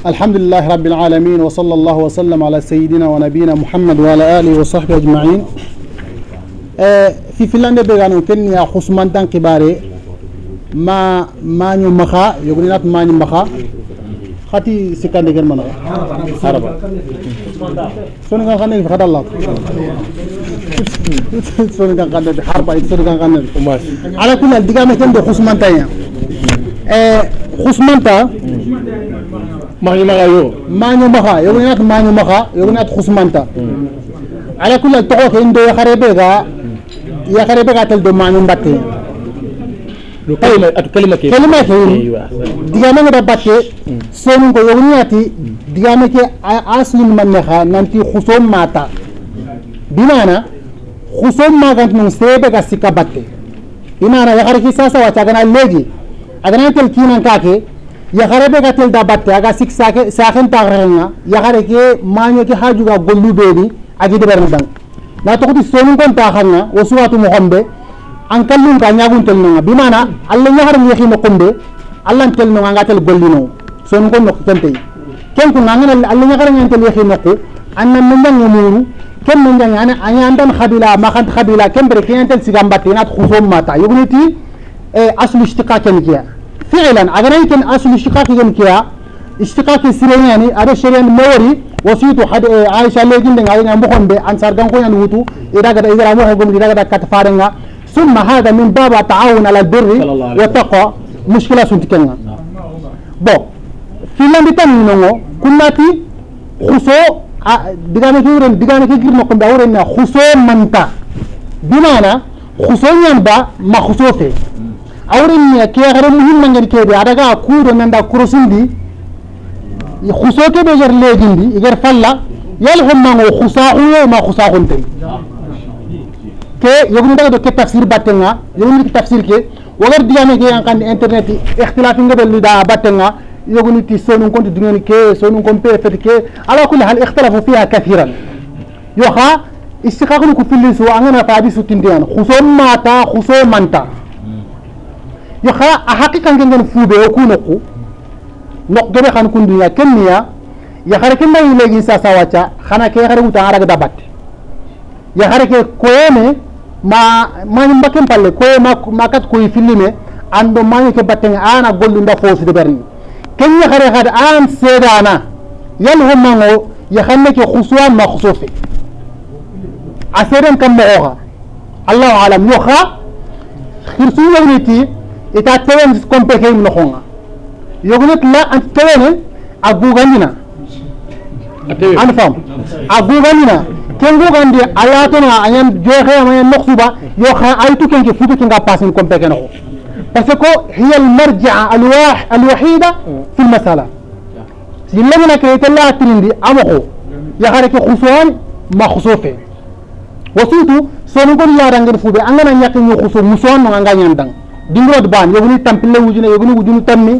الحمد لله رب العالمين وصلى الله وسلم على سيدنا ونبينا محمد وعلى آله وصحبه أجمعين. آه في فنلندا بيغانو كن يا خصمان تان كباري ما ما نيو مخا يغنينات ما نيو مخا. خاتي سكان ديغن منا. عربا سوني كان خاني فخد الله. سوني كان خاني حربا سوني كان خاني على كل حال ديغا مكن دو خصمان تان آه خصمان تان مغني مغايو مانيو مخا يغنيات مانيو مخا يغنيات خصمانتا على كل التقوك اندو يا خريبيغا يا خريبيغا تلدو مانيو مباتي كلمة كلمة كيف كلمة كيف أيوه ديغامي دا باتي سونغو يغنياتي ديغامي كي اصل من نخا نانتي خصوم ماتا بمعنى خصوم ما كانت من سيبغا سيكا باتي بمعنى يا خريكي ساسا واتاغنا agana tel kinan kake yakare be ga tel dabatte aga sik sake saken tagrenga yakare ke manyo ke haju ga gollu beni agi de ber dan na to kuti sonun kon ta xanna o suwatu mo xombe an kallun ka nyagun tel nonga. Bi mana allah yahar ni xino kombe allah tel nonga ga tel gollino sonun kon nokko tentey ken ku ngana allah yahar ni tel xino ko anna min dan yamuru ken min dan ana anyandan khabila ma khan khabila ken ber kiyantel sigambati nat khusum mata yugniti إيه أصل اشتقاق كيا فعلا اگر يمكن أصل اشتقاق كيا اشتقاق سيرياني هذا شريان موري وسيتو حد إيه عائشة لجين دين عائشة مخون بي أنصار كان كون ينوتو إذا كذا إذا مخون قوم إذا كذا كتفارنga ثم هذا من باب التعاون على البر والتقوى. مشكلة سنتكنا bon filandi tan nongo kunnati khuso digame ke wuren digame ke girno ko wuren na khuso manta bimana khuso nyamba ma khuso fe awren ni ke gare muhim ngari ke be adaga kudo nanda kurosindi khuso ke be jar legindi igar falla yal homma ngo khusa uyo ma khusa hunte ke yogni daga do ke tafsir battenga yogni ke tafsir ke wagar digame ke yang kan internet ikhtilafi ngabel da battenga يقولون تي سونون كنت دنيا كي سونون كنت بيفت كي على كل حال اختلفوا فيها كثيرا يوخا استقاقنا كفل سوى أنا فادي ستين ديان خصوم ماتا خصوم مانتا يوخا أحقيقا كنغن فوبي وكونكو نقدر خان كن دنيا. كنيا يخار كنا يلغي ساسا وچا خانا كي يخار وتا عرق دابت يخار كي كويمي ما ما نمبكم بالي. كوي ما ما كات كوي فيلمي ando mani ke batten ana gollu nda fosi de berni كن يخري هاد آن سيدانا. يلهم منو يخنك خصوان ما خصوفي أسيرن كم مغوغا. الله أعلم يوخا خرسو يغنيتي إتا تيوان سكم بكي من خونغا يغنيت لا أنت تيوان أبوغانينا. أنا فهم. أبوغانينا. كن غوغاندي آياتنا أيام جوخي أيام نقصوبا يوخا أيتو كنك فوتو كنغا باسين كم بكي نخو. باسكو هي المرجع الواح الوحيدة في المسألة. سيلمنا كيت الله ترندي أمخو. يا خارك خصوان ما خصوفه وسيتو سونو كون يا رانغر فوبي أنا نياكي نيو خصو مسوان نو أنغا نياندان دينغرو دبان يغني تامبل وجنا يغني وجنا تامي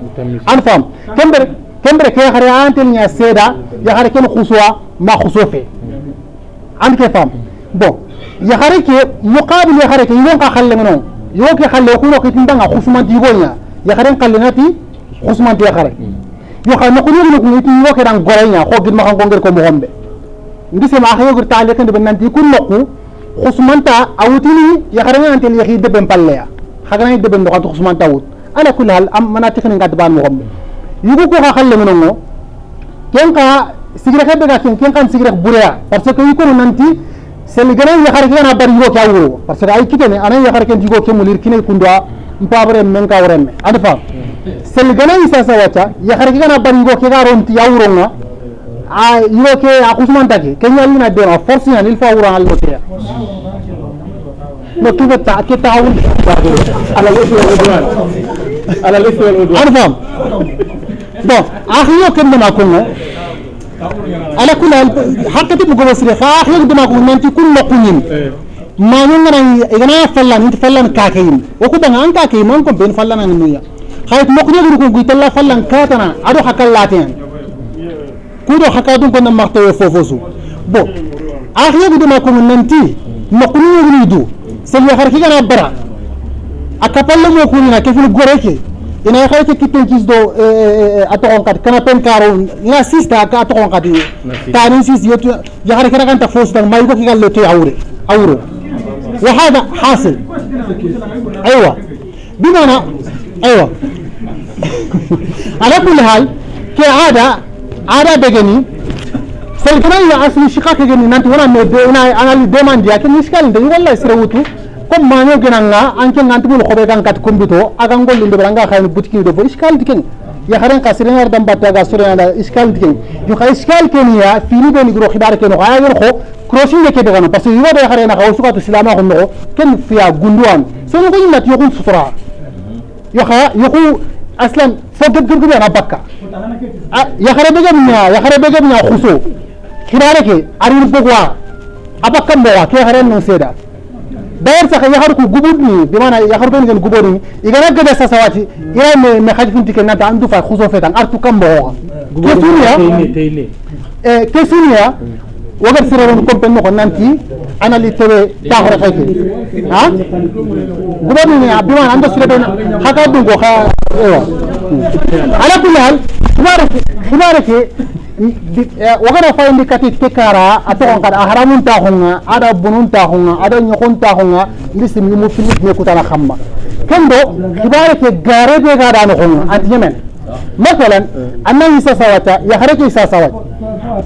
أنا فاهم كمبر كمبر كي خاري أنتل نيا سيدا يا خارك خصوا ما خصوفه أنت كيف فاهم بون يا خارك مقابل يا خارك يوم كخلي منو yoke khalle ko ko tindanga khusman ti gonya ya kharen khalle nati khusman ti khare yo kha no ko ni ko ni yoke dan gorenya ko gid ma kan gonger ko mo hombe ndi se ma khayo gurta ale kan de nanti kun nokku khusman ta awutini ya kharen nanti ya khide ben palle ya khagana de ben ko khusman ta ala kul hal am manati khani ngad ban mo hombe yugo ko kha khalle mono ken ka sigira ka be ga ken ken kan sigira bureya parce que yiko nanti sel gana ya khar kana bar yugo ka wuro parce que ay kitene ana ya khar ken yugo ke mulir kine kundwa mpabre men ka wore me adfa sel gana isa sa wacha ya khar kana bar yugo ke ga ronti ya wuro nga a yugo ke a kusman take ken yalli na de force ya il fa wuro al lote مطلوبة تعطي تعاون على الاسم والعدوان. على الاسم والعدوان. عرفان بون اخيو كن ما كنا. على كل حال حتى تبقى مصري فاخيو كن ما كنا. انت كل قنين ما ننرى أنا فلان إنت فلان كاكين. وكو أنا ان كاكين ما نكون بين فلان ان نويا خايت مقنع دركم قلت الله فلان كاتنا. أدو حكا اللاتين كودو حكا دون كنا مختوى فوفوسو بون اخيو كن ما كنا. انت مقنع دركم dama ko nanti mo ko ni du sel ya harki gana bara akapallo mo ko na keful goreke ina xay ke kitten kis do a toxon kat kana pen karo ina sista ka a toxon kat tani sis yetu yaxare kena kanta fos tan mayi ko ki galle te awre awro wa hada hasil aywa bimana aywa على كل حال كي عادة عادة دقني سيدنا يا أصلي شقاق جني نانت وانا مدينا أنا اللي دمان أكن إشكال ده والله يسروتو comme maño genanga anke nganti bul khobe kan kat kumbito agan golli ndo beranga khayni butiki do fo iskal diken ya kharen ka sirengar dam batta ga sore na iskal diken yo khay iskal ken ya fini be ni gro khidar ken ko ayen ko crossing de ke de parce que yo de khare na ko suka to silama ko no ken fiya gunduan so no ko yimmat yo kun sutura yo kha yo ko aslan ya ya khidare ke arin bogwa abakka mo wa ke khare no seda d'ailleurs sax yaxar ko gubud ni bimana yaxar ben gen gubod ni igana gede sa sawati ira me me khaj funti ken nata andu fa khuso fetan artu kam bo ke sunya e ke sunya wagar sira won ko pen ko nanti ana li tebe ta hore khayke ha gubod ni bimana ando sira ben haka dun ko kha ewa ala kulli hal khibarake khibarake wagana fayindikati tikara atoxonqad a haramuntaxonga aɗa bonuntaxonga aɗa ñoxontaxonga ndisim yimu filisme kutana xamma ken do ke gare ɓe gaɗa noxonga antiñemen masalan anna isa sawata yaxare ke isa sawaj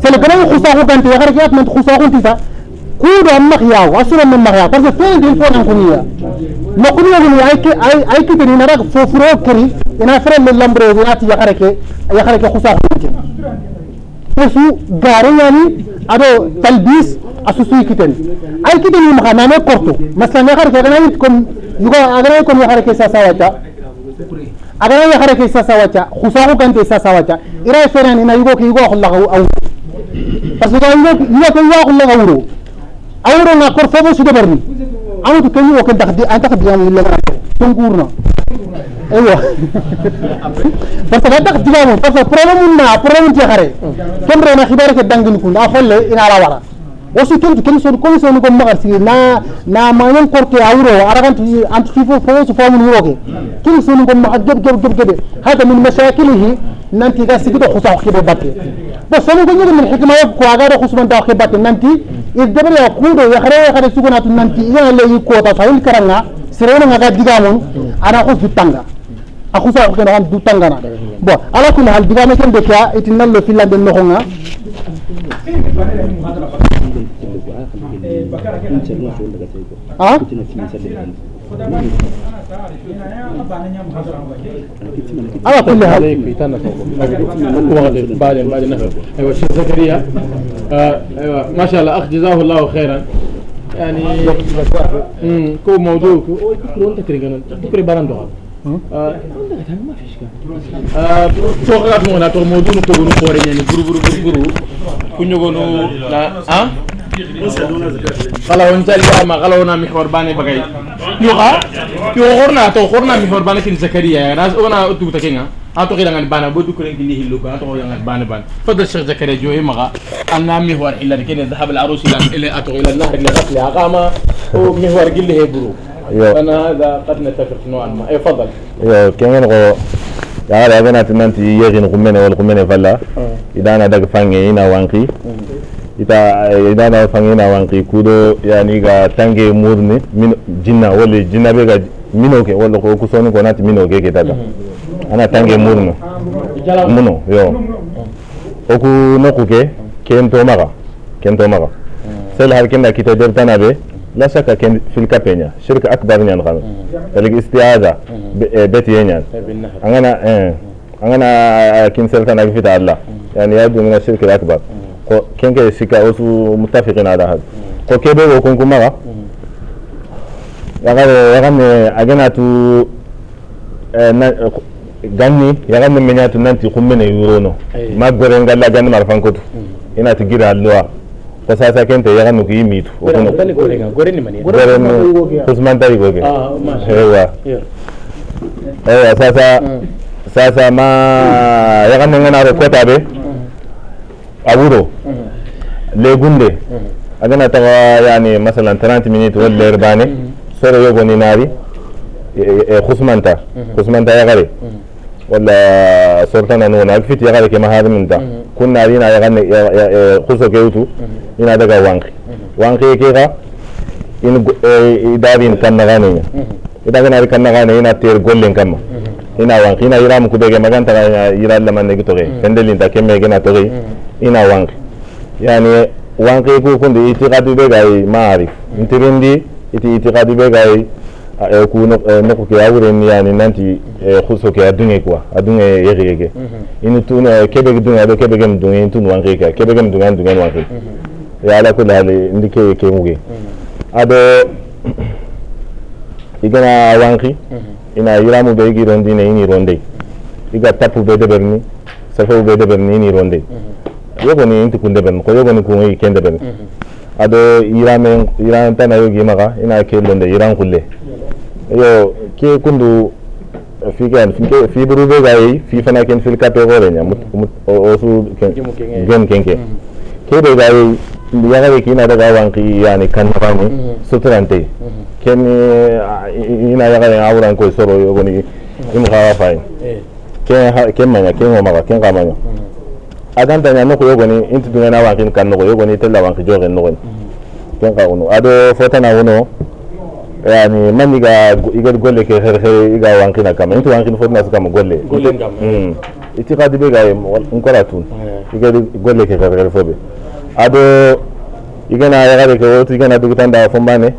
sele ganai xusaxu gante yaxare ke atment xusaxuntita kuuɗo an maxyaago a suran men maxyaago par ce que feneten fonan xuniya no xuniyogun ay kiteni naraga fofuro keri ina ferelle lambrege inati yaxare ke yaxare ke xusaxunante خرج خرج وسو غاري يعني أدو تلبيس أسوسي كتن أي كتن يمخا نامي كورتو مثلا يا خرج أنا يكون يقول أنا يكون يا خرج يسا سواتا agana ya hare ke sasa wacha khusahu kante sasa wacha ira feran ina yugo ke yugo khulla gaw aw parce que yugo yugo ke yugo khulla gawro awro na kor fobo su debarni awtu ke yugo ke takhdi anta khdi am illa tungurna أيوه. بس ما تاخذ جامو بس ما بروبلم تي خاري كم رنا خبارك دانغن كون افل إن على ورا wasu kentu ken son ko son ko magar sigi na na manen korte awro aragan tu antu fifo fo su famu woke ken son ko ma geb geb geb geb hada min mashakilihi nanti ga sigi do khusa khibe batte bo son ko ngi min hikma yok ko aga do khusman da khibe batte nanti il debre ya kudo ya khare ya khare suguna tu nanti ya le yi ko kan du tangana bon ala kulli hal digame ken de kya itinallo filande no khonga ها على كل حال بعدين بعدين أيوه الشيخ زكريا آه أيوه ما شاء الله اخ جزاه الله خيرا يعني امم كو موضوع كو تكرو انت كريغان تكري باران toka tumona to modunu kogonu kooreñani buru buru buru buru kuñogonu a خوري يعني برو برو برو برو كنيو غنو لا ها kalau ncari ma kalau na mihwar bane bagay yo ka yo horna to horna mihwar bane kin zakaria nas ona utu takenga ato kila ngan bana bodu kulen kili hillu ka ato ngan bana ban fadal sheikh zakaria jo maga anna mihwar illa kin dhahab al arus ila ila ato ila النهر لغسل عقامه ومحور قل له برو أنا هذا قد نتفق نوعا ما اي فضل yo kengen ko yara gana tinanti yegin kumene wal kumene falla idana daga fange ina wanki ita ita na fangi na wanki kudo yani ga tange murni min jinna wala jinna be ga mino ke wala ko kusoni ko nati mino ke kitaga ana tange murno. Muno yo. Oku noku ke kento maga kento maga. Sel har kinda kita der tanabe la shakka ken fil kapenya shirka akbar nyan khana talik istiaza eh, beti nyan. Angana eh angana eh, kin sel tanabe fita allah. Yani yadu min shirka akbar. ko kenke sika osu mutafiqin ala hada ko kebe ko kun kuma ba yagare yagame agana tu eh, ganni yagame menya tu nanti kummene yurono. Eh. Ma gorenga la ganni marfan kotu mm. ina tu gira alloa ko sasa kente yaganu ki mitu gorenga gorenni mani? Gorenni kusman tari goge. Ah, Ewa. Ewa sasa mm. sasa ma yagame ngana ro kota be. Agana tawa yani masalan 30 minutes wala irbane sore yogo ni nari e khusmanta khusmanta ya gare ولا سلطان نونا فيت يا غالي كما هذا من ده كنا لينا يا غني خصو كيوتو ina daga wanki wanki ke ga in idari kan na gane ida gana kan na gane ina wanki ina ira mu kubege maganta ga ira la man ne gitoge tendelin ta kemme gena toge. Ina wanki yani wanki ku kundi itiqadu be ga maarif intirindi iti itiqadu be ga ku no ko ya wuren yani nanti khuso ke adunge quoi adunge yege yege ini tun kebe dunga do kebe gem dunga tun wanki ka kebe gem dunga dunga wanki ya ala kulli hali ndi ke ke muge. Ado igana wanki ina yiramu be igi rondi ne ini ronde iga tapu be de berni safa be de berni ini ronde yogo ni inti kunde berni ko yogo ni kungi kende berni ado irame iran tana yogi maga ina ke londe iran kulle yo ke kundu fi kan fi fi buru be gayi fi fana ken fil kape gore nya o su gen kenke ke be gayi yagare ki ina daga wanki yani kan nafani suturante ken ina yagare awuran ko soro yogoni im ka fain ken ken manya ken ho maka ken ka manya adan tanya no ko yogoni inti dunga na wanki kan no ko yogoni tella wanki joge no ko ken ka uno ado fota na uno yani man iga iga golle ke her her iga wanki na kama inti wanki fota na suka mo golle golle kama iti kadi be ga en kora tun iga golle ke her her fobe ado igana yagare ke wotu igana dugutanda fombane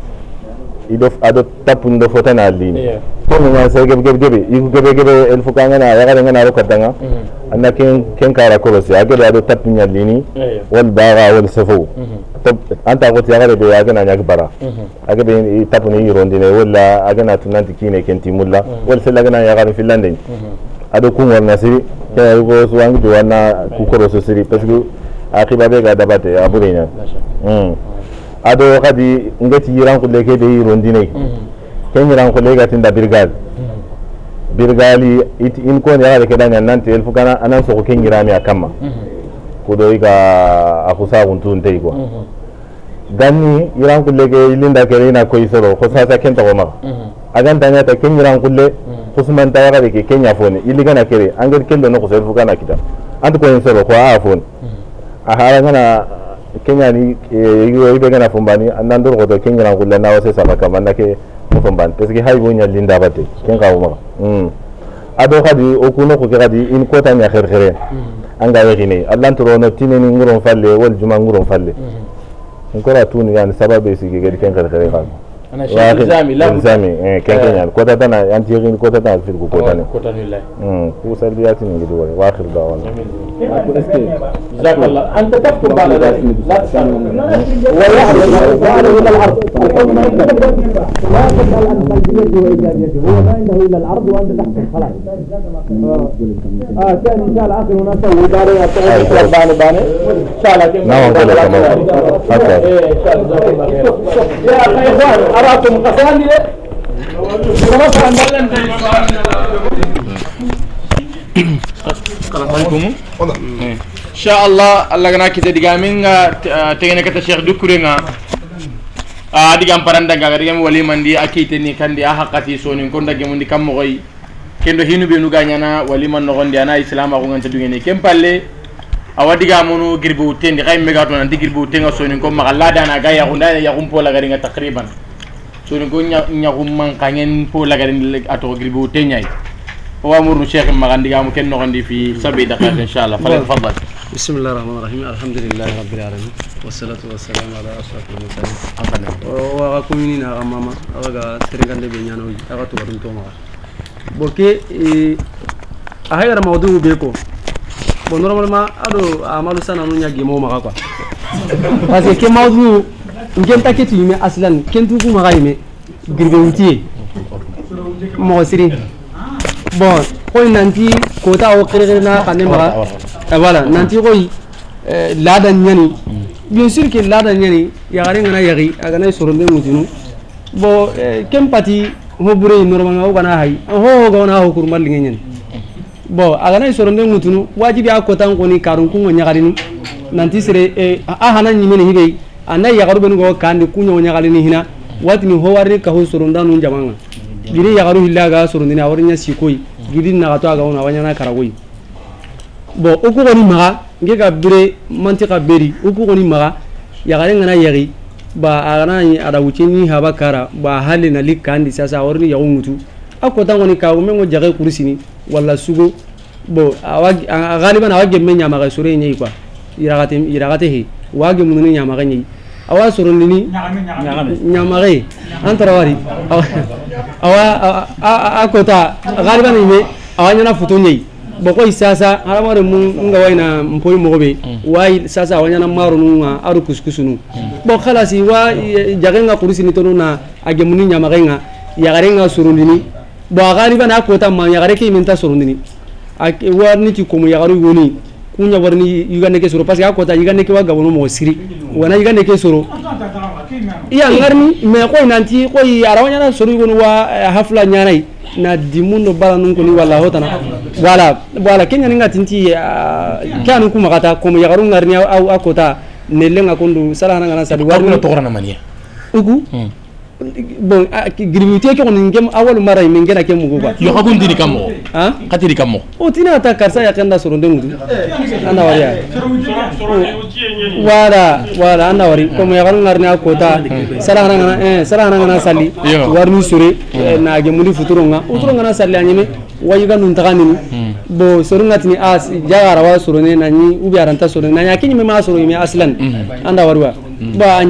ido ado tapun do fotana lini. Yeah. ko mun se gebe gebe gebe igu gebe gebe el fukanga na yagare ngana ro kadanga anna ken ken kara korosi agele ado tapun ya lini wal baga wal safu tab anta ko yagare be agana nyak bara. Agabe i tapun i rondine wala agana tunanti kine ken timulla wal sel agana yagare filande ado kun warna siri ke go suwangi do wana ku koroso siri parce que akiba be ga dabate aburina mm. Ado kadi ngati yiran kulle ke de rondine ken yiran kulle ga tinda birgal. Birgali it in ko ne yare ke danya nan tel fukana anan so ko ken yirami akamma ko do iga akusa guntun tay ko ganni yiran kulle ke ilinda ke ina ko isoro ko sa sa ken to ma agan tanya ta ken yiran kulle kusman ta yare ke ken ya fone iligana kere angel ken do no ko sel fukana kita. Antu ko ko a fone a hara ngana kenya ni yigo ibe gana fumbani annan dur goto kenya ran kulla na wase sala kama nake mo fumbani parce que hay bo nya linda bate ken ka umma mm ado kadi o kuno ko kadi in kota nya kher khere anga yegine allan turo no tineni nguron falle wal juma nguron falle ngora tuni yani sababe sigi gedi ken kher khere kan ana shi ilzami la ilzami eh ken kenya kota tana anti yegine kota tana fil ko kota ne kota ni la mm ku salbiyati ni gidi wa wa akhir dawana جزاك الله انت تكتب بعد ذلك لا تسال ويحرم وعلى إلى العرض لا تسأل عن خلفيته وإيجابيته هو ما عنده إلا العرض وأنت تحكم خلاص آه كان إن شاء الله آخر هنا سوي داري أتوقع باني باني ان شاء الله كيف نعم، كده تمام. حتى. إيه، ان شاء الله جزاكم الله خير. يا أخي Karatu kasani eh. Assalamualaikum. Hmm. Insyaallah Allah gana kita digaminga ah, ah, tengene kata Syekh Dukurenga. Ah, ah digam paranda gaga wali mandi akite ni kandi ahakati soni konda gemundi kammoy. Kendo hinu be nuganyana wali man nogondi ana islam ko nganta dungene kempalle awa diga munu girbu tendi kay megato nan digirbu tenga soni ko magalla dana ga ya gunda ya gumpo la. so ni ko nya nya gum man kanyen pola gari ato girbu tenyai wa murnu sheikh magandi ga mu ken no gondi fi sabi daqiqa inshallah fal tafadhal بسم الله الرحمن الرحيم الحمد لله رب العالمين والصلاة والسلام على أشرف المرسلين afana waga kumini na mama waga serengande be nyano yi aga to badum to ma boke a hayar mawdu be ko bon normalement ado amalu sana no nyagi mo ma quoi parce que ke mawdu ngem taketi yime aslan ken tu kuma ga yime. Girbe wuti mo siri. Bon koy nanti kota o kere na kane ma eh, voilà nanti koy eh, lada nyani. Bien sûr que lada nyani yagare ngana yagi agana soronde mutunu bo eh, kem pati ho bure normalement o kana hay ho ho gona ho kurmal ngenen bo agana soronde mutunu wajibi a kotan koni karun kungo nyagarini nanti sere eh, a hana nyimene hibe ana yagaru ben go kandi kunyo nyagalini hina. Watini ho warni ka ho soronda nun jamanga giri yagaru hillaga sorondini awarinya sikoi. Giri nagato aga ona wanyana karagoi bo uku goni maga ga ka mantika manti ka beri uku goni maga yagare ngana yagi ba agana ni ada wuci ni haba kara ba hali na likandi sasa awari ni yagu ngutu a kota ka ume ngo jage kurisini wala sugo bo awa a galiban awa gemme nyamaga sore nyei kwa iragate iragate he wa gemu ni nyamaga nyei awa soro nini nyamage antara wari. Awa a a kota galiban ime awa ñana futu nyei boko sasa haramare mu nga wayna mpoy mogobe way sasa ñana maro nu nga aru kuskusunu bo khalasi wa jage nga kurisi ni tonu na agemuni nyama nga yagare nga surundini bo agari bana kota ma yagare ke minta surundini ak warni ti komo yagaru woni kunya warni yiganeke soro parce que akota yiganeke wagabonu mɔgɔ siri wana yiganeke soro iya ngarmi mais koy nanti koy arawa na soro i wa eh, hafula ɲanayi na dimun bala nungu koni wala hotana wala wala ke ɲani nga tinti ah, ke anu kumagata komi yagaru ngarni akota nelenga kundu salahana ngana sadi. Warni ugu? Bon giribite ke koni ngem awal mara min gena ke mugu ba yo haguntini kam mogo ha? Katiri kam mogo o tina ta karsa ya kanda soro ndengu anda wari ya? Wala wala anda wari comme ya ngar ngarni akota sara ngana eh sara ngana sali. Yo. warni sure na ge mundi futuro nga uturo ngana sali anyeme wayi ga nun tagani ni bo soro ngatini as jagara wa soro ne nani ubi aranta soro na yakini me ma soro me aslan anda wari wa ba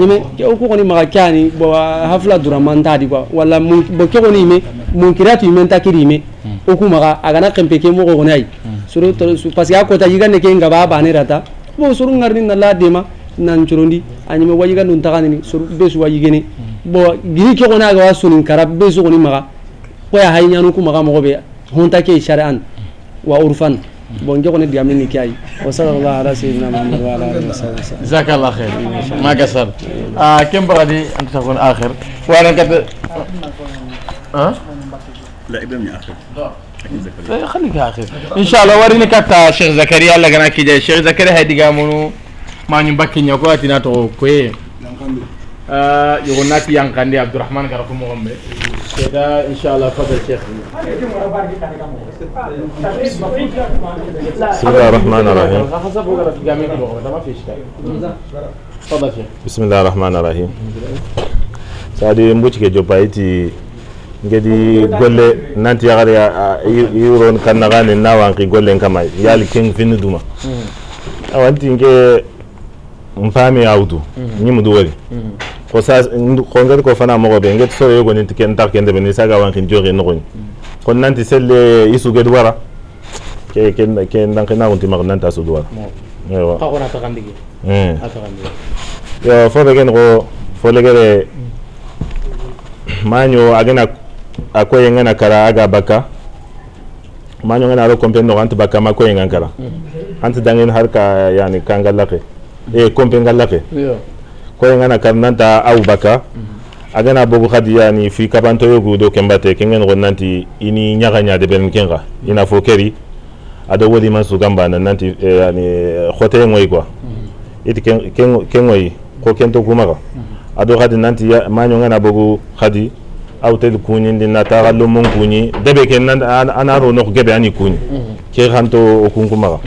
o ko koni maga kyani bo hafla duraman tadi kwa. Wala bo ke koni me mun kiratu men takiri me o ku maga agana kempe ke mo ko nai soro to su- parce que akota yiga ne ke ngaba ba ne rata. Bo soro ngarni na la dema nan curondi wa yiga nun tagani ni soro be su wayigene bo giri ke koni aga wa sunin kara be su koni maga. Ko ya hay nyanu ku maga mo be honta ke shari'an wa urfan diamni ni kai wa sallallahu ala sayyidina muhammad wa ala alihi wa sahbihi جزاك الله خير ما قصر آه كم بغدي انت تكون اخر وأنا كت ها لا ابن اخر خليك اخر ان شاء الله وريني كتا شيخ زكريا الله كنا كي شيخ زكريا هيدي قامونو ما نبكي نيكو اتينا تو كوي Euh, yogonati yankande abdourahman gara ko mogon ɓe seda inchallah fadal cheikh bismillah arrahman arrahim bismillah arrahman arrahim sadi mbucike jopayiti ngedi golle nanti yakar yuron kannagani nawanki golle kama yali king finni duma. Mm. Awantinke mfami yawdu mm-hmm. nyimu duwari mm-hmm. ko sa ko ngal ko fana mo be ngal so yogo ninti ken tak ken de ben saga wan kin jori nokon kon nanti selle isu ged wara ke ken ken dan kena unti mag nanta su duwara. Ewa. Ka wona ta kandigi eh. Ata kandigi yo fo be ken ko fo legere mm. manyo agena akoye ngana kara aga baka. Manyo ngana ro kompen no ant baka makoye ngana kara. Mm-hmm. Ant harka yani kangalake Eh, e kompe ngalla ke koye ngana kam nanta abubaka mhm. agana bobu hadi yani fi kabanto yogu do kembate kengen go nanti ini nyaga nya de ken kenga. Mhm. Ina fo keri. Ado wodi man su gamba nan nanti eh, yani eh, khote ngoy kwa. Mhm. Iti ken ken ngoy ko kento kuma ka. Ado hadi nanti manyo ngana bobu hadi awtel kuñi ndi nataxa lomon kuñi deɓe ke ana ronox gebe ani kuñi ke xanto o kunkumaxa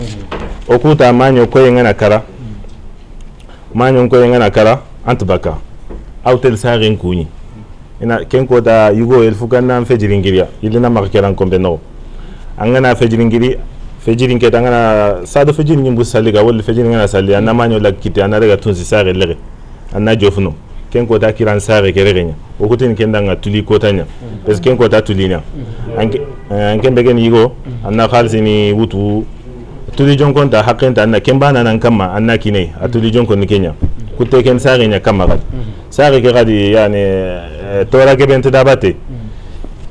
o kuta maño koye ngana kara manyo ko ngana kara ant baka. Aw tel sarin kuni ina ken ko da yugo el fukanna fejirin giriya ilina maka keran kombe no angana fejirin giri fejirin ke dangana sado fejirin nyimbu saliga wol fejirin ngana sali anna manyo la kiti anna rega tunsi sare lere. Anna jofno ken ko ta kiran sare ke regenya o kutin ken danga tuli ko tanya parce ken ko ta tuli nya. Anke anke begen yigo anna khalsi ni wutu tuli jonkon ta hakken ta anna ken bana nan kamma anna kine. A tuli jonkon ni kenya. Kutte ken sare nya kamma gadi. Sare ke gadi yani eh, tora ke bente dabate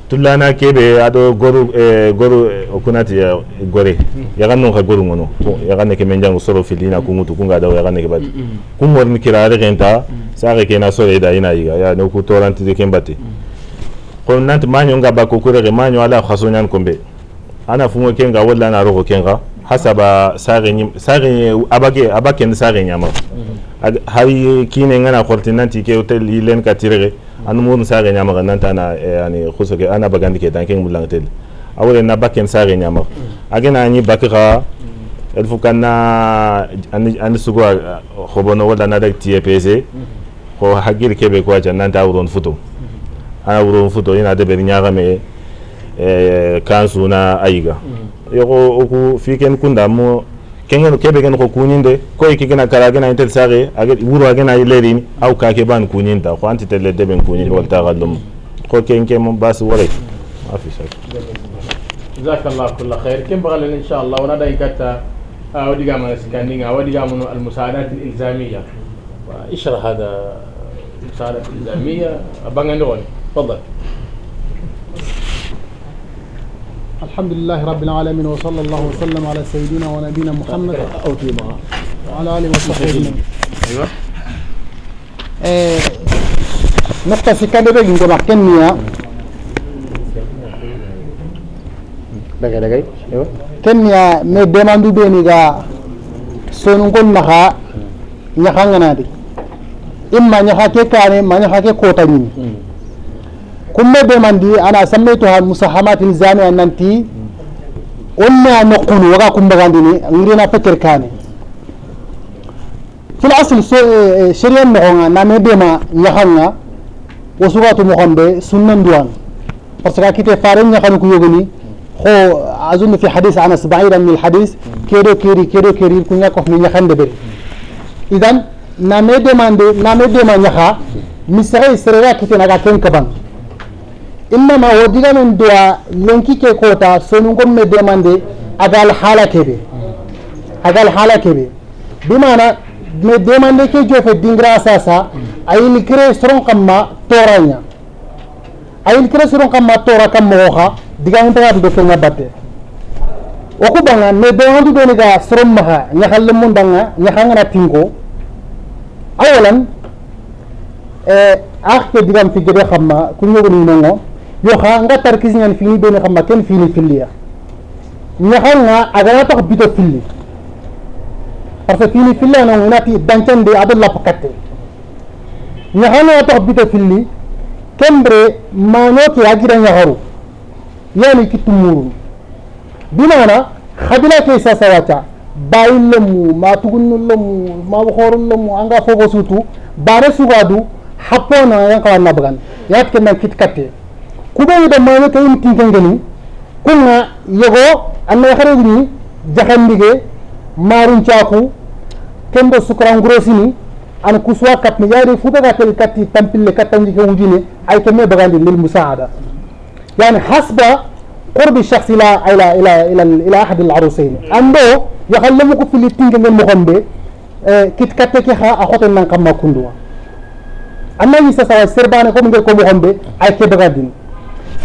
tulana kebe ado goru eh, goru eh, okunati ya gore. Yagan non ka goru ngono. Yagan ne ke menjangu soro filina kungutu kunga daw yagan ne ke bati kumor ni kirare genta sare ke na sore da ina yiga ya no ku toranti de kembate ko nanti manyo ngaba ko kure manyo ala khaso nyan kombe. Ana fungo kenga wala na rogo kenga. mm hasaba sare abake abaken sare nyama. Mhm. Hari kine ngana kortinanti ke hotel ilen katirege mhm. anu mun sare nyama ganan tana yani e, khusuke ana bagandi ke tanke mulantel awole na baken sare nyama. Mhm. Agena ni bakira elfu kana ani ani sugo khobono wala na dak tie pese ko hagir kebe ko janan ta wuron futo. Ana wuron futo ina de be nyaga me eh kansu na aiga. Mm -hmm yogo oku fiken kunda mo kengen kebe gen ko kuninde ko iki gena kara gena intel sare age wuro agena ilerin au ka ke ban kuninta ko anti tele deben kunin wal ta gallum ko ken ke mo bas wore afi sak جزاك الله كل خير كم بغى لنا ان شاء الله وندا يكتا ودي قام سكانينغا ودي قام المساعدات الالزاميه اشرح هذا المساعدات الالزاميه بانغندون تفضل الحمد لله رب العالمين وصلى الله وسلم على سيدنا ونبينا محمد وعلى اله وصحبه أيوه Eh, nokta sikande be gingo makenya دقيقه دقيقه أيوه me demandu be ni ga sonun kon naha nyaha ngana di imma nyaha ke kane ma nyaha ke kota be mandi ana sammaytuha musahamat zamiya nanti onna noqunu waga kumbagandini ngirina fekker kane fil asl so shari'an noxonga name bema ñaxanga wo sugatu moxonɓe sunnan duwan parce que kite fare ñaxanu ku yogoni xo azunnu fi hadis anas baidan min alhadis kedo keri kedo keri ku ñakof mi ñaxande ɓeri idan name demande name dema ñaxa mi saxe serera kite naga ken kabang innama wo digamen duwa lenki ke kota sonungon me demande agal hala kebe agal hala kebe bimana me demande ke jofe sasa kamma toranya ayini kire soron kamma tora kam moxa digamen taga do fenga batte oku banga me demande do ni ga soron nyaxanga tinko awalan eh akhke digam fi gebe xamma ku tarkis ñan fini bene xamma ken fini filliya ñaxanga agana tax bito filli parce fini filli ana nati dancande ado lapp katte ñaxanga tax bito filli kembre maño ke a gira ñaxaru yani kittu murun binana xabila ke sasa waca bayi lemu ma tugunnu lemu ma waxoru lemu anga fogo sutu bane sugadu happona yankawa nabagan yat ke na kit katte kuɓeni ɗo mano ke im tinkengeni kunga yogo anna haregini jahandige marun caku kendo sukaran grosini ana kusuwa katni yaade fuɓega tel katti tampille kattanjike wujine ay kemme bagandi lil musaada yani hasba qurbi shakhs ila ila ila ila ila ahad al arusayn ando yakhallemu ko fili tinkengen mogonɓe kit katte ke ha a xoten nan kamma kunduwa annayi sasawa serbane comme ngel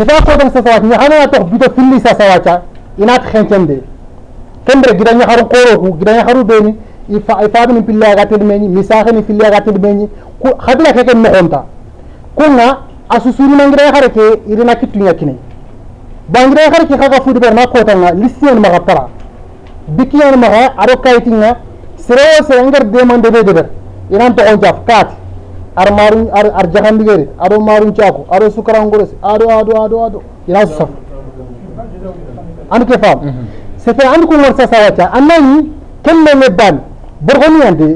itaaqodansasawaajmihanaaatoxbido fillisasawaaca inaat xencende kembre giraña haru qoroku giraña haru ɓeeni ifaabini pilleyagatel meñi misahini filleyagatel meñi hadira keke noxonta kunga a susurina ngiraña hare ke irina kittuña kine ba hare ke xaga fude ɓerna kootanga lissiyen maxa tara. Bikiyen maxa aɗo kayitinga sere o sere ngar demande ɓe deɓer inan toxon jaf kaate ar maru ar ar jahandigeri aɗo marun caku aɗo sukarangures aɗo aɗo aɗo aɗo ina saf andu ke fam c'est fait andu ko ngor sasa wacca annayi kelle ban borgoni ande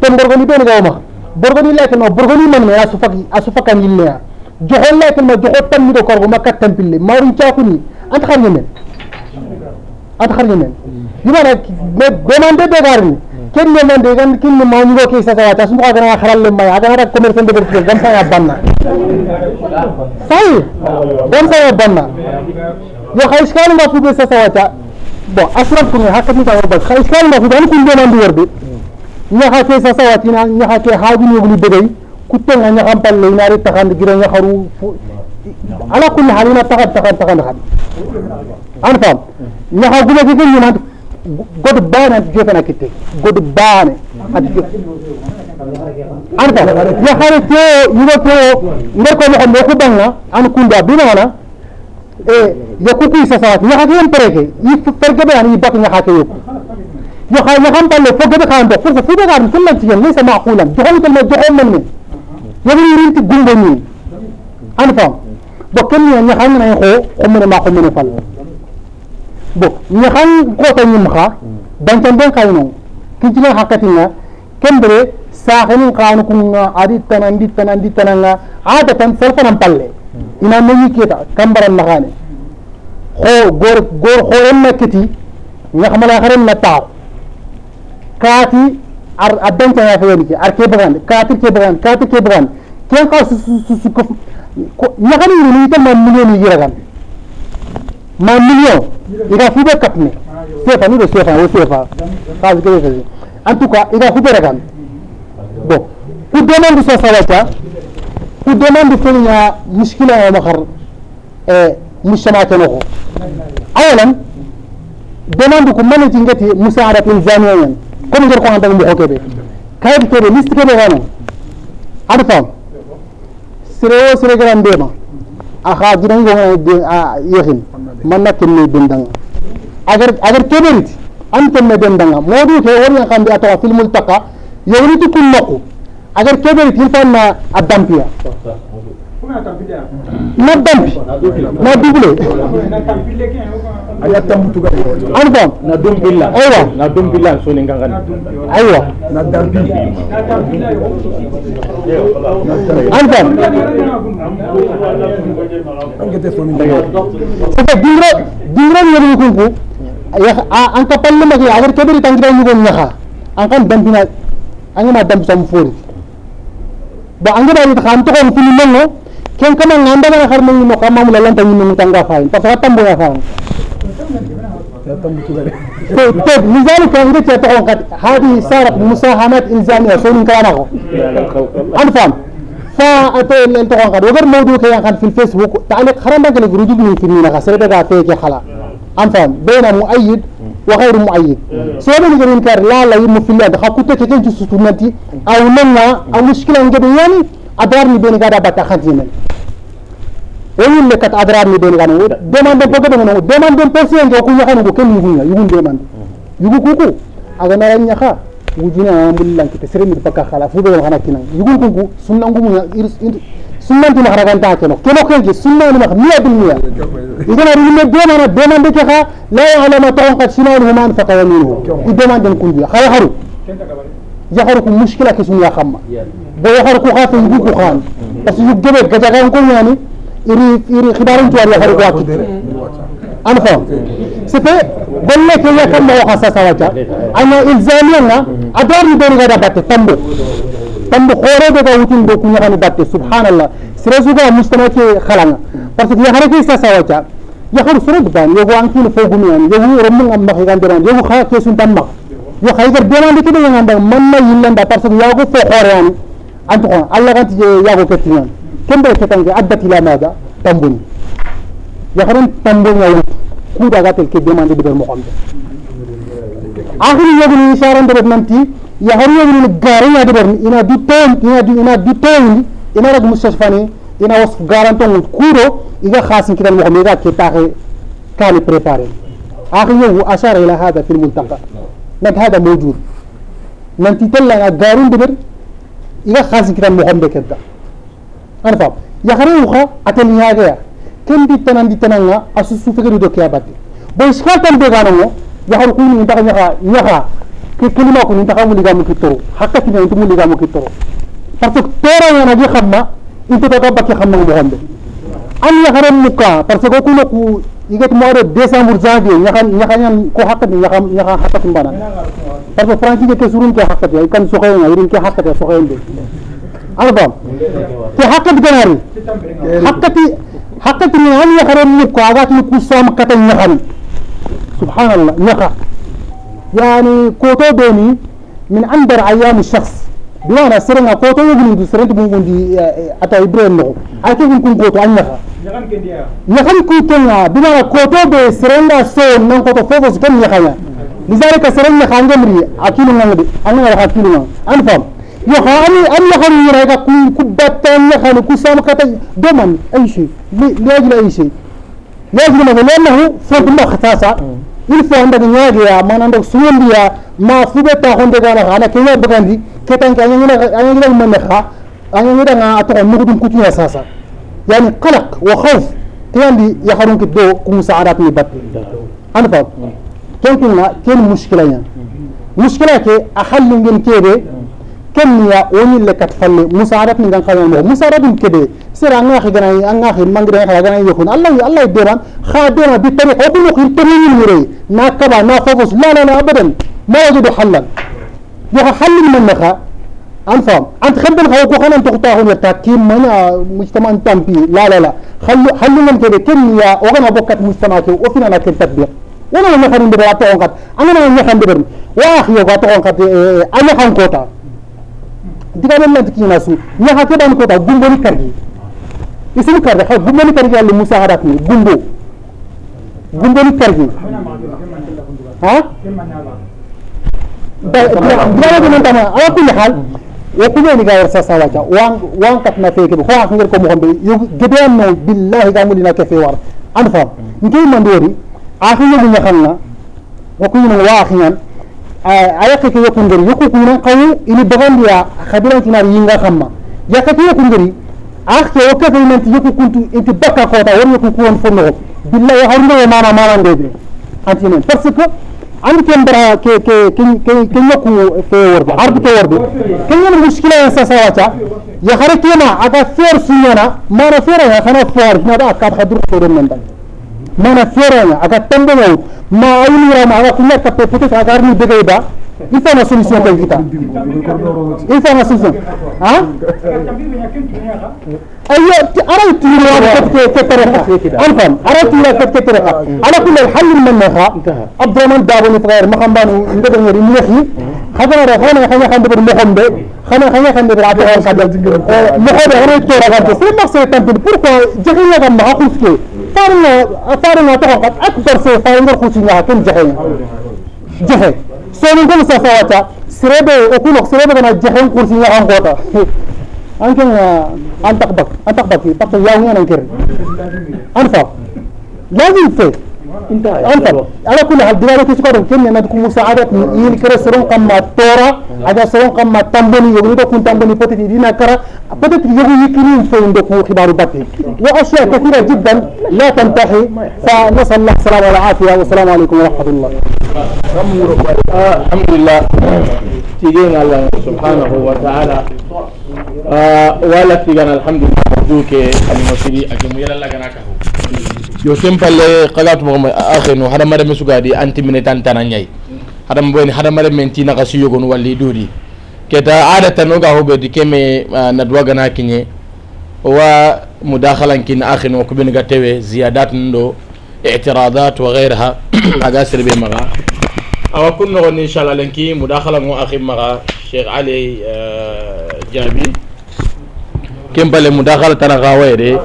ten borgoni ɓeni gawma borgoni lekel ma borgoni man me a sufak a sufakan yilleya joxo lekel ma joxo tammiɗo korgo ma kat tampille marun cakuni anta xar ñemen anta xar ñemen dimana demande ɓe كل ما ديجان كل ما نجوا كيسة سايا تسمع كذا أنا خلال لما يا. أنا كم يرسم بدر كذا جم سايا بنا ساي جم سايا بنا يا خايس كان ما في بس سايا تا بو أسرق كم هاك من تاو بس خايس كان ما في؟ بس كل ما نجوا بدر يا خايس كيسة سايا تينا يا خايس هاي بني يقولي بدري كتير هني كم بال لي ناري تكان غيرنا خرو. على كل حالنا تكان تكان تكان تكان أنا فاهم. يا خايس كذا كذا god baane ati jofena kitte god baane ati jof an faam yaxare ke yigo ke nder ko moxo mo xubanga an kunda binana e yoku kuy sasawat ñaxa ke yen preke i fergebe an i bak ñaxa ke yoku yoxa ñaxan palle fo gebe xan dok parce que fu begarin kullan cigen laysa maqulan joxoñ tel ma joxon men men yogini rinti gumbo ñin an faam bo ken ni ñaxan nay xo xomene ma xomene fal bo ñaxan kota ñim xa dancan den kay non kincine xakatinga kembere saxenin xanu kunga adi tana ndi tana ndi tananga adatan selfanan palle. Ina meñi keta kambaran naxane xo gor gor xoren na keti ñaxmala xaren na taaw. Kaati ar a dancanga feyani ke ar ke bagande kaati ke bagande kaati ke bagande ken xa susu ko ñaxani yirini itel ma million yi yiragan ma million. Ikafupe kapme sefa nibe sefa wo sefa kazi kile kile en tout cas ikafupe rakam bon. Ku demande sasa wacha ku demande fenya mushkila ya makhar eh mujtamaatano ko awalan demande ko manati ngati musaadat insaniyan comme ngar ko andan mo hokebe kayde kebe liste kebe wano aɗa faam sere o sere garan ndema a ha jinango yehin dendanga agar agar keɓerit an kenne dendanga modu ke woriyan xambi a taxa filmul taqa yewniti kun noqu agar keɓerit il fanna a dampiya na dambi na dubule a y'a tan mutuka an fam na don bila ayiwa na don bila so ni kankan ayiwa na dambi an fam an kɛ tɛ sɔn nin bɛɛ ye dingiro dingiro min yɛrɛ kun kun an ka palima kɛ a yɛrɛ kɛbiri kan kira kan dambi na an kana dambi kama nganda na xar mengi no kama mula lanta ñinu tanga fayin parce que tambo ya fayin tambutu ga طيب لذلك عندك يتوقع هذه صارت مساهمات إلزامية سوني كلامه أنا فاهم فأتو اللي أنت قاعد وغير موضوع كيان كان في الفيسبوك تعليق حرام بقى لك رجوع من في مينا خسر ده فيك حلا أنا فاهم بين مؤيد وغير مؤيد سواء اللي جرين كار لا لا يم في الله دخل كنت كتير تسوتمتي أو لنا أو مشكلة عندك يعني أدارني بين كذا بتاخذينه woni le kat adrar ni ben ganu demande ko ko no demande person ngo ku nyaka ngo ken yugu yugu demande yugu kuku aga na nyaka wujina ambulan kita sere mi baka khala fu be hana kinan yugu kuku sunna ngumu sunna ti mahara kan ta keno keno ken ji sunna ni mahra miya bil miya igana ri me demande demande ke kha la ya'lamu ta'an qad sinahu man faqa yaminu i demande kun ji khala haru yaharu ku mushkila ke sun ya khamma bo yaharu ku khafa yugu ku khan parce que yugu gebe gajagan ko yani iri iri khibarin tuwar ya harko akit an fa c'était golle ke ya kan mawa khasa sawaja ana ilzamiyan na adar ni beri gada batte tambo tambo khore de ga wutin do kunya kan batte subhanallah sirazu ga mustama ke khalanga parce que ya harake sa sawaja ya haru sura bukan yogo anki no fogumi an yogo romun am makhi kan deran yogo kha ke sun tamma yo khaygar demande ke de nganda manna yillanda parce que yago fo khore an antu ko allah kan tije yago kettinan كم بيتكن أدت إلى ماذا؟ تنبني يخرن تنبني يوم كودا قاتل كي ديمان دي بدر محمد آخر يغني إشارة دبر نمتي يخرن يغني الغارين دبر إنا دي تون إنا دي إنا دي تون إنا رد مستشفاني إنا وصف غاران تون كورو إذا خاصن كده المحمد إذا كتاخي كان بريباري آخر يوم أشار إلى هذا في المنطقة نك هذا موجود نمتي تلا غارين دبر إذا خاصن كده المحمد كده أنا فاهم. يا خريوخا أتني هذا كم دي تنان دي تنان أسوسو فكرة دو كيا باتي. بس كان تام بيغانو يا. خركون انت كان يخا يخا كي كلمة كون انت كان مليغا مكترو حتى انت مليغا مكترو parce que tera yana gi xamma inte to gabba ki xamma mo honde an ya xaram muka parce que kuno ku يجت مارو ديسمبر جانفي يخان يخان يم كو حق يخان يخان حق تمبانا بس فرانكي جت سورون كي حق تيا يكان سوخين يا يرين كي حق تيا سوخين دي أربعة كي حق تجاري حق تي حق تي من هني يخرب من كوابات من كوسام كتن يخان سبحان الله يخا يعني كوتو دوني من أندر أيام الشخص بمعنى سرنا كوتو يغني دي سرنت بو دي اتا ابراهيم نو اكي كون كوتو ان نخا نخم كوتو بمعنى كوتو دي سرنا سو نان كوتو فوفوس كم نخا لذلك سرنا خانغمري اكيلو نغدي انا ولا اكيلو ان فهم yo ha ani an ya khani yira ga ku ku batta ya khani ku sam kata doman ay shay لاجل اي شيء لاجل ما لانه فوق ما خطاسا il faut anda ga nyaage ya man anda suwandi ya ma fube ta honde ga na ana kenya bagandi ketan ka anya anya anya man kha anya anya nga ato nugudum kutu ya sasa yani qalaq wa khawf tiyandi ya harun kiddo ku musaadat ni bat ana fa ken kunna ken mushkila ya mushkila ke ahall ngin kebe كمية وني اللي كتفلي مساعدة من كده. سير أنا أخي جنا أنا أخي ما قدر أخي جنا يكون الله الله يديران خادمة بالطريقة أبلغ الطريق المري ناكبا نافوس لا لا لا أبدا. ما يجد حلا. يا حل من نخا أنفهم أنت خدم خلوك وخنا أنت قطعه يتاكيم من مجتمع تامبي لا لا لا. خلو خلو من كده. كمية وغنا بوكات مجتمع كده. وفينا لكن تطبيق وأنا كوتا men nanti kina su nya ha ke dan ko ta gumbo ni kargi isim digamemnanti kina su ñaxa keɓani kota gumboni kargi isin karde xa gumboni kargi alle moussa haratni gumbo gumboni kargi a digame nantama ala kulle xaal wokuñeniga yer sa sawaja wan katna fe keɓe xoxa ngel ko moxon ɓe yo gedean no billahi ga mulina ke fe war an fa nke mandoori axi yogu ñaxanga wokuñinong wa axiñan ayake ke yokundiri yoku kunan kawu ini bagandiya khadiran tinar yinga khamma yakati yokundiri akhe o kafe nanti yoku kuntu inti bakka kota woni yoku kuwon fo nogo billahi harno e mana mana ndebe antinen parce que andi ken bara ke ke ke ke ke yoku fe worde ardu ke worde ken yana mushkila ya sasa wacha ya khare kema aga fer sunyana mana fer ya khana for mana ya aga tambe ma ayni ra ma aga kunya ka pe peut-être aga ni dege da il faut une solution kay kita il faut une solution hein أيوه ارى تيرا كت كترقه الفهم ارى تيرا كت كترقه على كل الحل من نخا عبد الرحمن دابو نتغير ما خم بانو ندبر نري مخي খাজনার এখন এখানে খান দেবের মোহন দে খান এখানে খান দেবের আবু হওয়ার কাজ মোহন এখানে চোরা কাজ সে মাসে তান্তিন পুরকো জাহিয়া গান মাহা খুশকে ফারনা ফারনা তো কাজ আকবার সে ফারনার খুশি না হাকিম Zahiya jahe soonin kol safawata sirebe okulok sirebe kana jahen kursinya an kota anken an takbak an takbak takta yawni an anker anfa lazim fe انت انت على كل حال دلالة تسكر كن ندكم مساعدة؟ يل كرا سرون قم تورا هذا سرون قم تنبني يقول كن تنبني بتت دينا كرا بتت يجي يكلين في عندك خبار بطي وأشياء كثيرة جدا لا تنتهي. فنسأل الله السلامة والعافية. والسلام عليكم ورحمة الله. الحمد لله. تيجين الله سبحانه وتعالى. ولا تيجان الحمد لله. دوك المسيري أجمع يلا لغنا كهو yo sempalle kagatu mo akhe no hada mare suga di antimine tan tananyai hada mboni hada mare menti na kasi yogon walli dudi keta ada tanoga hobe di keme na dwaga na kinye. Wa mudakhalan kin akhe ko kubin ga tewe ziyadat ndo i'tiradat wa ghayraha aga sirbe maga. Awa kun no ni inshallah lenki mudakhala ngo akhi maga sheikh ali jabi. Kembale mudakhala tanaga wayde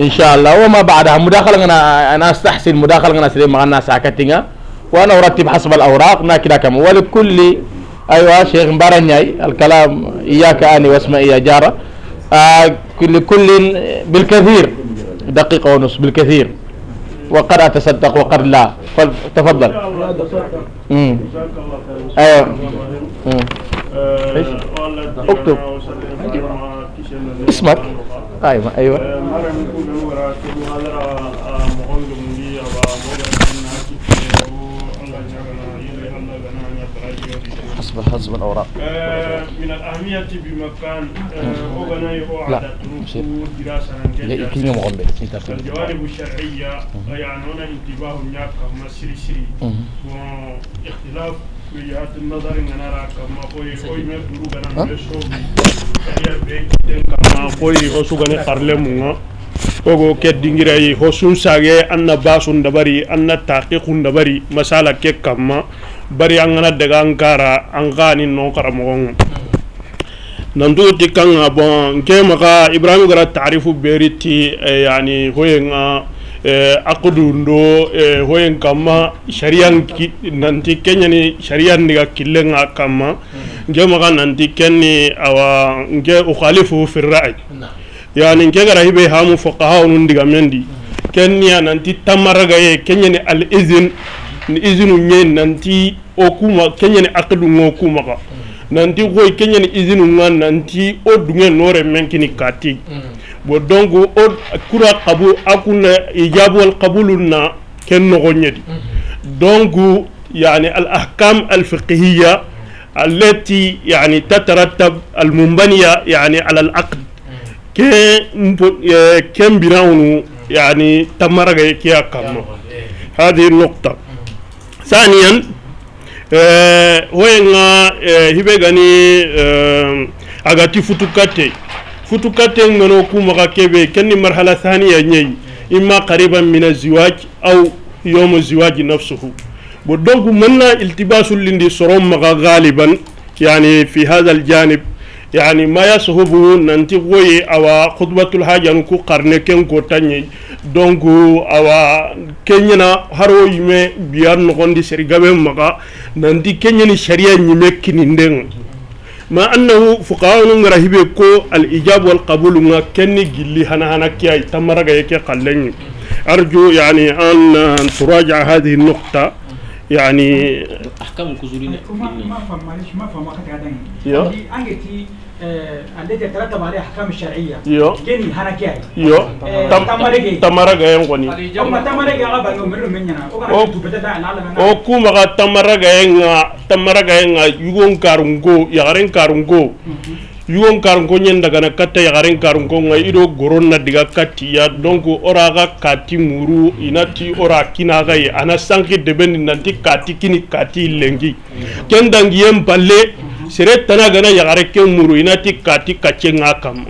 ان شاء الله وما بعدها مداخلة أنا أنا أستحسن مداخلة أنا سليم مع الناس ساكتينها وأنا أرتب حسب الأوراق ناكدا كم. ولكل أيوه شيخ مبارنياي الكلام إياك أني واسمعي يا جارة. آه كل كل بالكثير. دقيقة ونص بالكثير. وقد أتصدق وقد لا. تفضل. امم أيوه. إيش؟ اكتب. اسمك. أيوه أيوه. حسب حسب الأوراق. من الاهميه بمكان اوغناي هو لا، عدد بصير. دراسه كلمة مغمبه الجوانب الشرعيه يعني هنا انتباه هناك كما سري سري واختلاف وجهات النظر ان انا راك ما قوي قوي ما يقولوا انا مشو kama koyi ho sugane karle munga ogo ke dingirai ho sun sage anna basun dabari anna taqiqun dabari masala ke kamma bari an gana daga an kara an gani no karamogon nantu tikanga bon ke maka ibrahim gara ta'rifu beriti eh, yani hoyenga Eh, akudundo hoyen eh, kama shariyan nanti kenya ni sharian ni killenga kama. Hmm. Nge maka nanti kenni awa nge ukhalifu firrai yani nge gara hibe hamu fuqaha unun diga mendi hmm. kenya nanti tamaraga ye kenya ni al izin ni izinu nye nanti okuma kenya ni akudu ngokuma ka hmm. Nanti koy kenyani izinu nga nanti o dunge nore menkini kati bo donc o kura qabu akuna ijabu wal qabuluna ken nogo nyedi donc يعني الأحكام الفقهية التي يعني تترتب المنبنية يعني على العقد كم بناون يعني تمرغ كيا كم هذه النقطة ثانيا آه آه هبغاني آه agati futukate futukate ngano kuma kebe kenni marhala thaniya nyai imma qariban min azwaj aw yawm azwaj nafsuhu ودونك منا التباس اللي صروم مغا غالبا يعني في يعني ما يصحب ننتي وي أو خطبة الحاجة نكو قرن كن كو تاني دونك أو كنينا هارو يمي بيان نغندي سرقابي مغا. ننتي كنيني شريعة يمي كنين ما أنه فقهاء نغرهبه كو الإجاب والقبول ما كني جلي هنا هنا كي تمرغ يكي قلني. أرجو يعني أن تراجع هذه النقطة. احكام الكزولين ما فهم معلش ما فهم وقت قاعدين يا. انجتي التي يترتب عليها احكام الشرعيه yo كيني هنكاي yo tam tamarege tamaraga yen koni هم تمرege غابا لو منو مننا Oh. وكان تبدا دا لا o kumaga tamaraga yen nga tamaraga yen nga yugon karungo yagaren karungo yugon karungo nyen daga na katta yagaren karungo nga ido goron na diga katti ya donc ora ga kati muru inati ora kina ga ye ana sanki debeni nanti kati kini kati lengi ken dangi yen palle sere tana gana yagare ken muru inati kati kacce nga kam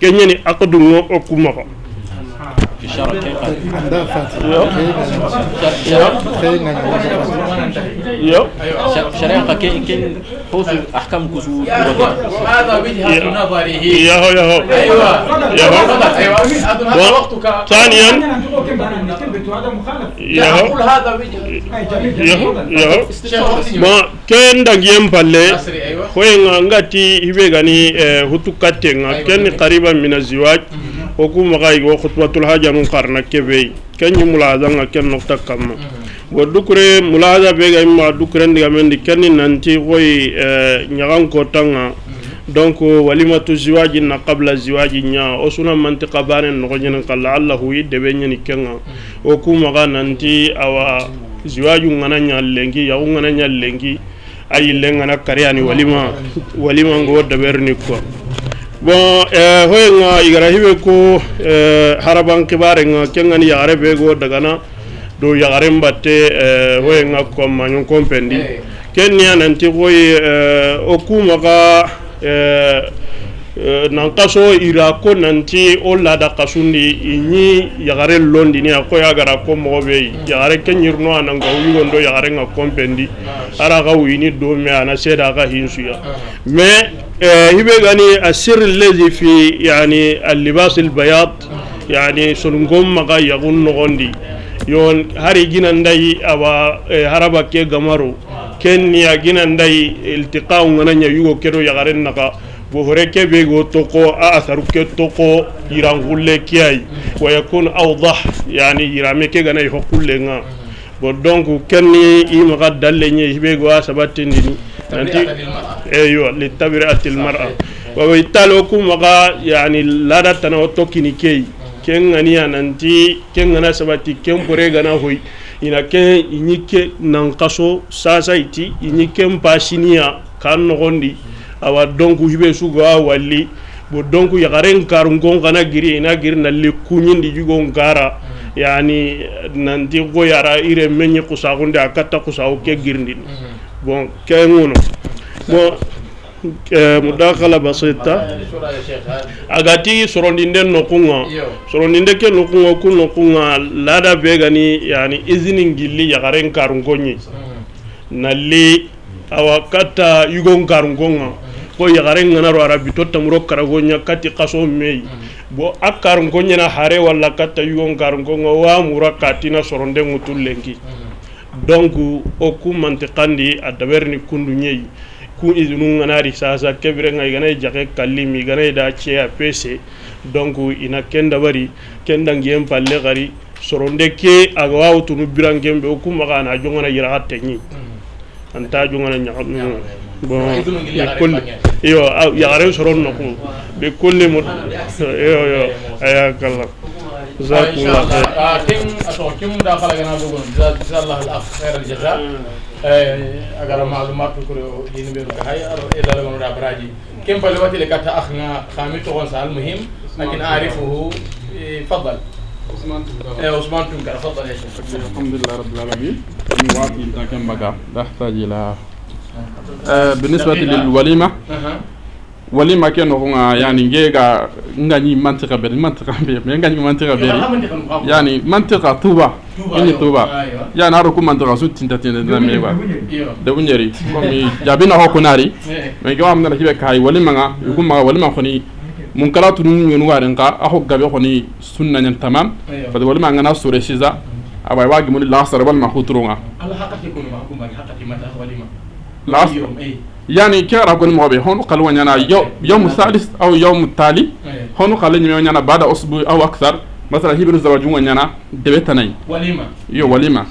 kenyeni akadungo o kumaga في شرع كيف عندها فاتحة yo شريعة كي كي حوث أحكام كسو هذا وجهة نظره yaho yaho ايوه ياهو. ايوه اظن هذا وقتك ثانيا هذا مخالف yaho اقول هذا وجهة أي جميل yaho جميل yaho شيخ وقتي ma ken dangiyen palle أسري ايوه hoyenga ngati hibe gani eh, hutu kattenga ken Nga bo dukure mulaja be ga ma dukure ndiga men di kenni nanti koy eh, nyagan ko tanga donc walimatu ziwaji na qabla ziwaji nya. O suna mantiqa banen no nyen kala allah wi de be nyani kenga. O ku ga nanti awa ziwaju ngana nya lengi ya ngana nya lengi ayi lengana kariani walima walima ngo daberni ko bon eh, hoyenga igara hibe ko eh, haraban kibare nga kengani yagare be go dagana do yagaremba te eh, uh, hoye nga koma nyon kompendi hey. Eh. kenya nanti hoye uh, okuma ga uh, eh, uh, nan kaso ira ko nanti o lada kasundi iñi yagare londini a ko yagara ko mogo be yi hmm. yagare ke ñirno a nan ga wuyigondo yagare nga kompendi. Ara ga wuyini do me ana seeda ka hinsuya mais i hibe gani asir lezi fi yani allibas albayad uh-huh. yani solungom maga yagun nogondi. Yon hari gina ndai awa eh, haraba ke gamaro ken ni agina ndai iltiqa ngana nya yugo kedo yagaren naka bo hore ke be go toko a asaru ke toko iran gulle kiyai wa yakun awdah yani irame ke gana ho kulle nga bo donc ken ni i maga dalle nye hibe go asabatindi nanti أيوه للتبرئه المراه وبالتالي كما يعني لا دتنا وتوكيني كي ken ŋaniya nanti ken ŋana sabati ken bore gana hoyi. Ina ken iñi ke nankaso sasa iti iɲi ken pasiniya kan nogondi awa donku hibe sugo a walli. Bo donku yagaren karungon kana giri ina giri nalli kuñindi jugon kara yani nanti goyara ire meɲi kusagundi a katta kusagu ke girindini mm-hmm. bon ken ŋuno bon Eh, mudakala basita agati sorondinde nokunga. Sorondinde ke nokunga ku nokunga. Lada be gani yani izini ngilli yagaren karungonyi mm-hmm. nalli awa kata yugon karungonga mm-hmm. ko yagaren nganaro arabi to tamuro karagonya kati kaso mei. Mm-hmm. Bo a karungonyana hare walla kata yugon karungonga wa mura katina soronde ngutul lengi donc o ku a daberni kundu ñeyi ku izinu nganari sasa kebire ngai ganai jake kallimi ganai da ce a pese donc ina kenda bari kenda ngiem palle gari soronde ke aga wawu tunu birangembe o ku maga na jongana yira hatte nyi anta jongana nya bon Izinu ngili be yagare kulli bangen. iyo aw- yagare soron no ku be kulli mo yo yo aya kala ان شاء jazakumullah الله khair آه، كم اتو كم داخل انا بقول جزا الله الاخ خير الجزاء اگر معلومات كرو دين بيرو هاي إلى لما نرى براجي كم بلوات اللي كانت اخنا خامي تغون سؤال مهم لكن اعرفه إيه، تفضل إيه، عثمان تنكر تفضل يا شيخ الحمد لله رب العالمين إن كان بقى أحتاج إلى آه، بالنسبة walima ke noxo nga yani ngega ngañi mantixa ber mantixa mbe mais ngañi mantixa ber yani mantixa tuba ini tuba. yani aro ku mantixa su tinta tinta dina me ba de bu ñeri comme jabi na hokku nari. Eh. Mais ke wamna kibe kay wali ma nga ku ma wali ma xoni mun kala tunu ngenu waren ka a hok gabe xoni sunna ñan tamam. Eh, Fa wali ma nga na sore siza aba wa gi mun la sar ma khutru al haqati kun ma kun ba haqati mata wali ma yani ke arabgoni mogoɓe hon uqal wo ñana yom salis aw yawmu tali hon uqale ñime o ñana bada osbu aw akthar masala hibinu zawajun wo ñana deɓe tanayi yo walima.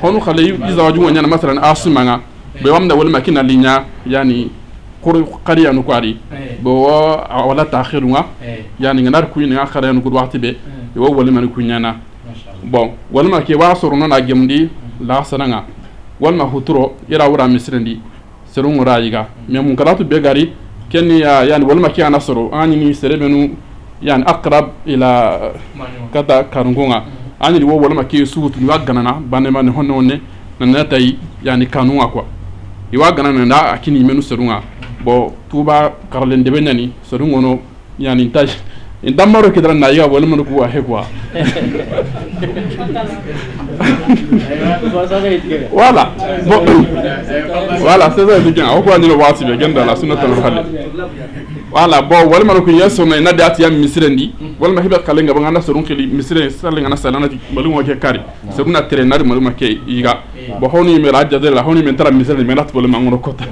Hon uqale i zawajun wo ñana masalan asumanga ɓe wamna walima kina liña yani qur qariyanu ko ari bo wo wala takhirunga yani ngana kuyinga qariyanu gudu wakti ɓe wo walimani kuñana bon walima ke wa soro noon a gemdi lasanaga walima huturo ira wura misrendi sere ŋora mais mun karatu be gari keni ya yani walma ke anasoro ani ni ɲini yani akrab ila kata karungo ani an wo walma ke sugu tun iwa ganana banema hone honne honne nana yani kanu ŋa quoi. Iwa ganana nda akini menu seru ŋa. Bon tuba karlen debe nani seru ŋono yani ntaj in dammaro kidara na yiga walma ku wa voilà. Bon. Voilà c'est ça etikin a ko kura ɲinɛ wagati bɛɛ gɛn da la sunna tanal hali wala bon walima ko ya sona ina da tiya misirendi walma hibe kalen ga bangana sorun kili misire salen ngana salana ti malum wake kari. Sebuna tere nari malum ke iga. Bo honi me rajja de la honi men tara misirendi me rat bolma ngoro kota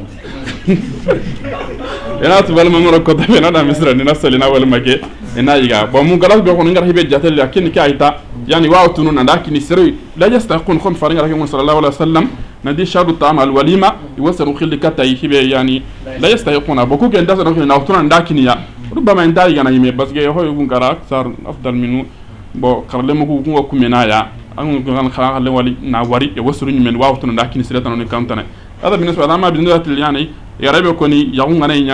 ina tu tubal mamaro ko tabe na da misra ni nasali na wal make ina yiga bo mu galas be ko ngar hibe jatal lakin ki ayta yani wa tunu na dakini sirri la yastaqun khum faringa rakin sallallahu alaihi wasallam na di shadu ta al walima iwasaru khilli kata hibe yani la yastaquna bo ku genda sa na tunu na dakini ya. Rubama inda yiga na yime basge ho yugun gara sar afdal minu bo karle mo ku ko kumena ya. An gan khale wali na wari iwasaru nyumen wa tunu dakini sirata no kantana wa dama لما بالنسبه yani yɛrɛ bɛ kɔni yagun kana yi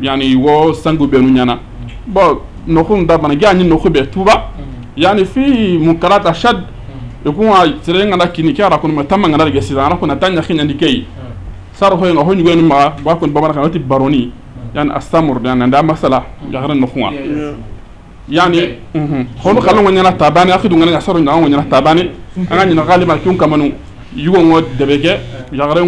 yani wo sangu benu ɲana bɔn nɔkun da bana jaa ɲi nɔku tuba. Mm. Yani fi munkarata shad ikun mm. a sere ngana kini ke ara mm. kun ma tamma ngana ge sidan ara kun tan ɲaki ɲandi ba kun babara kana baroni. Yani astamur yani nda masala jahara nɔkun yani mhm. holu kala ngo ɲana tabani ngana ga saro ngana ngo tabani. Anga ɲina kalima kun kamanu yugo ngo debeke jahara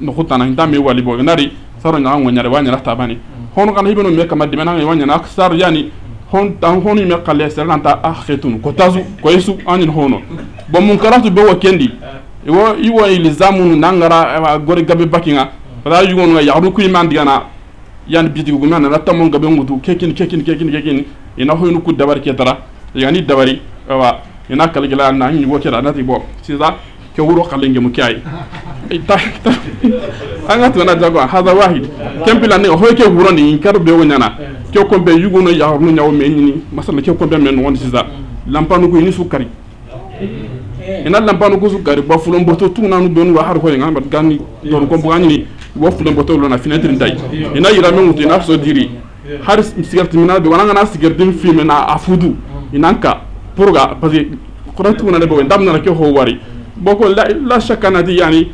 no khutana ndame wali bo nari saro nga ngo nyare wanya rasta tabani. Hono kan hibeno me kama dimana nga wanya na aksar yani hon tan honu me kalle seranta akhetun ko tazu ko yesu anin hono. Bon mun karatu be wakendi iwo iwo ilizamu nangara gore gabe bakinga fada yugo nga yaru ku iman digana yani biti gu mana mon gabe ngutu kekin kekin kekin kekin ina hoynu ku dabar ke tara yani dabari wa ina kalgila na ni wo na nati bo siza ke wuro kalenge mu kai ta ta. Anga tuna na jago hada wahid kempila ne hoy ke wuro ni kar be wonyana ke ko be yugo no yaru no nyawo me ni masala ke ko be men won siza lampanu ko ni sukari? Ina lampanu ko sukari ba fulon boto tuna no donu wa har ko ngam gani don ko bugani ni wo fulon boto lo na fenêtre ndai ina yira men mutu ina so diri. Har sigarti mina be wana ngana sigarti film na afudu. Inanka purga parce que ko tuna de bo ndam na ke ho wari boko la la shakana di yani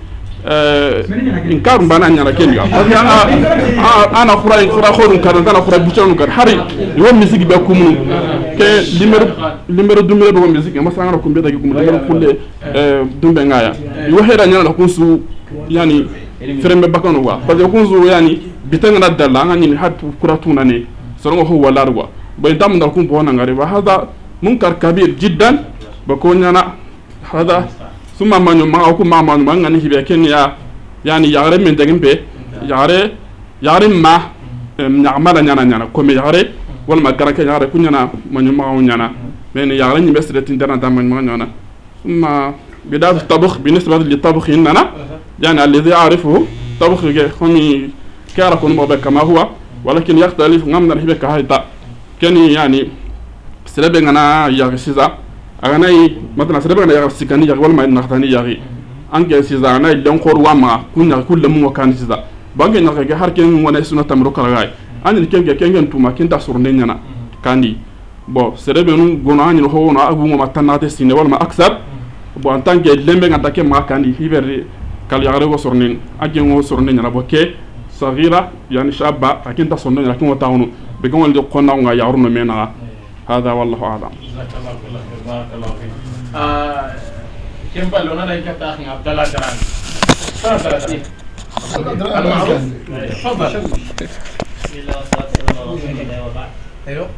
in karum bana nyara kenga parce que ana ana khura khura khorun kan ana khura buchanu kan hari yo misigi be kumunu ke limero limero dumere do misigi ma sangara kumbe da kumbe limero kulle dumbe ngaya yo hera nyara ko su yani ferembe bakano wa parce que kunzu yani bitanga na dalla ngani hat kura tuna ne sorongo ho walarwa bay dam ndal kum bona ngare wa hada munkar kabir jiddan bako nyana hada suma manyo ma ko ma manyo ma ngani hibe ken ya yani yagare men degin be yagare yagare ma nyamala nyana nyana ko me yagare wal ma garake yagare kunyana manyo ma nyana men yagare ni mesre tin dana dam manyo nyana summa بداية الطبخ بالنسبة للطبخ إننا يعني الذي أعرفه طبخ خمي كارا كون مبا كما هو ولكن يختلف نعم نرحب كهايتا كني يعني سلبي أنا agana yi matana sere bana yaga sikani yaga walma na khatani yagi anke siza ana yi don khor wama kunna kullu mun wakan siza bange na ga har ken wona suna tamro karagai an ken ga tuma ken ta surne ñana kandi bo sere benu gona ani ho wona agu mo matana te sine walma aksab bo en tant que lembe ngata ke ma kandi hiber kal yagare go surne anke ngo surne nyana bo ke sagira yani shabba akin ta surne nyana kin wata hono be gon le konna nga yarno mena كم لا يكتا أخي عبد الله تفضل تفضل. بسم الله والصلاة والسلام على رسول الله وبعد. أيوه.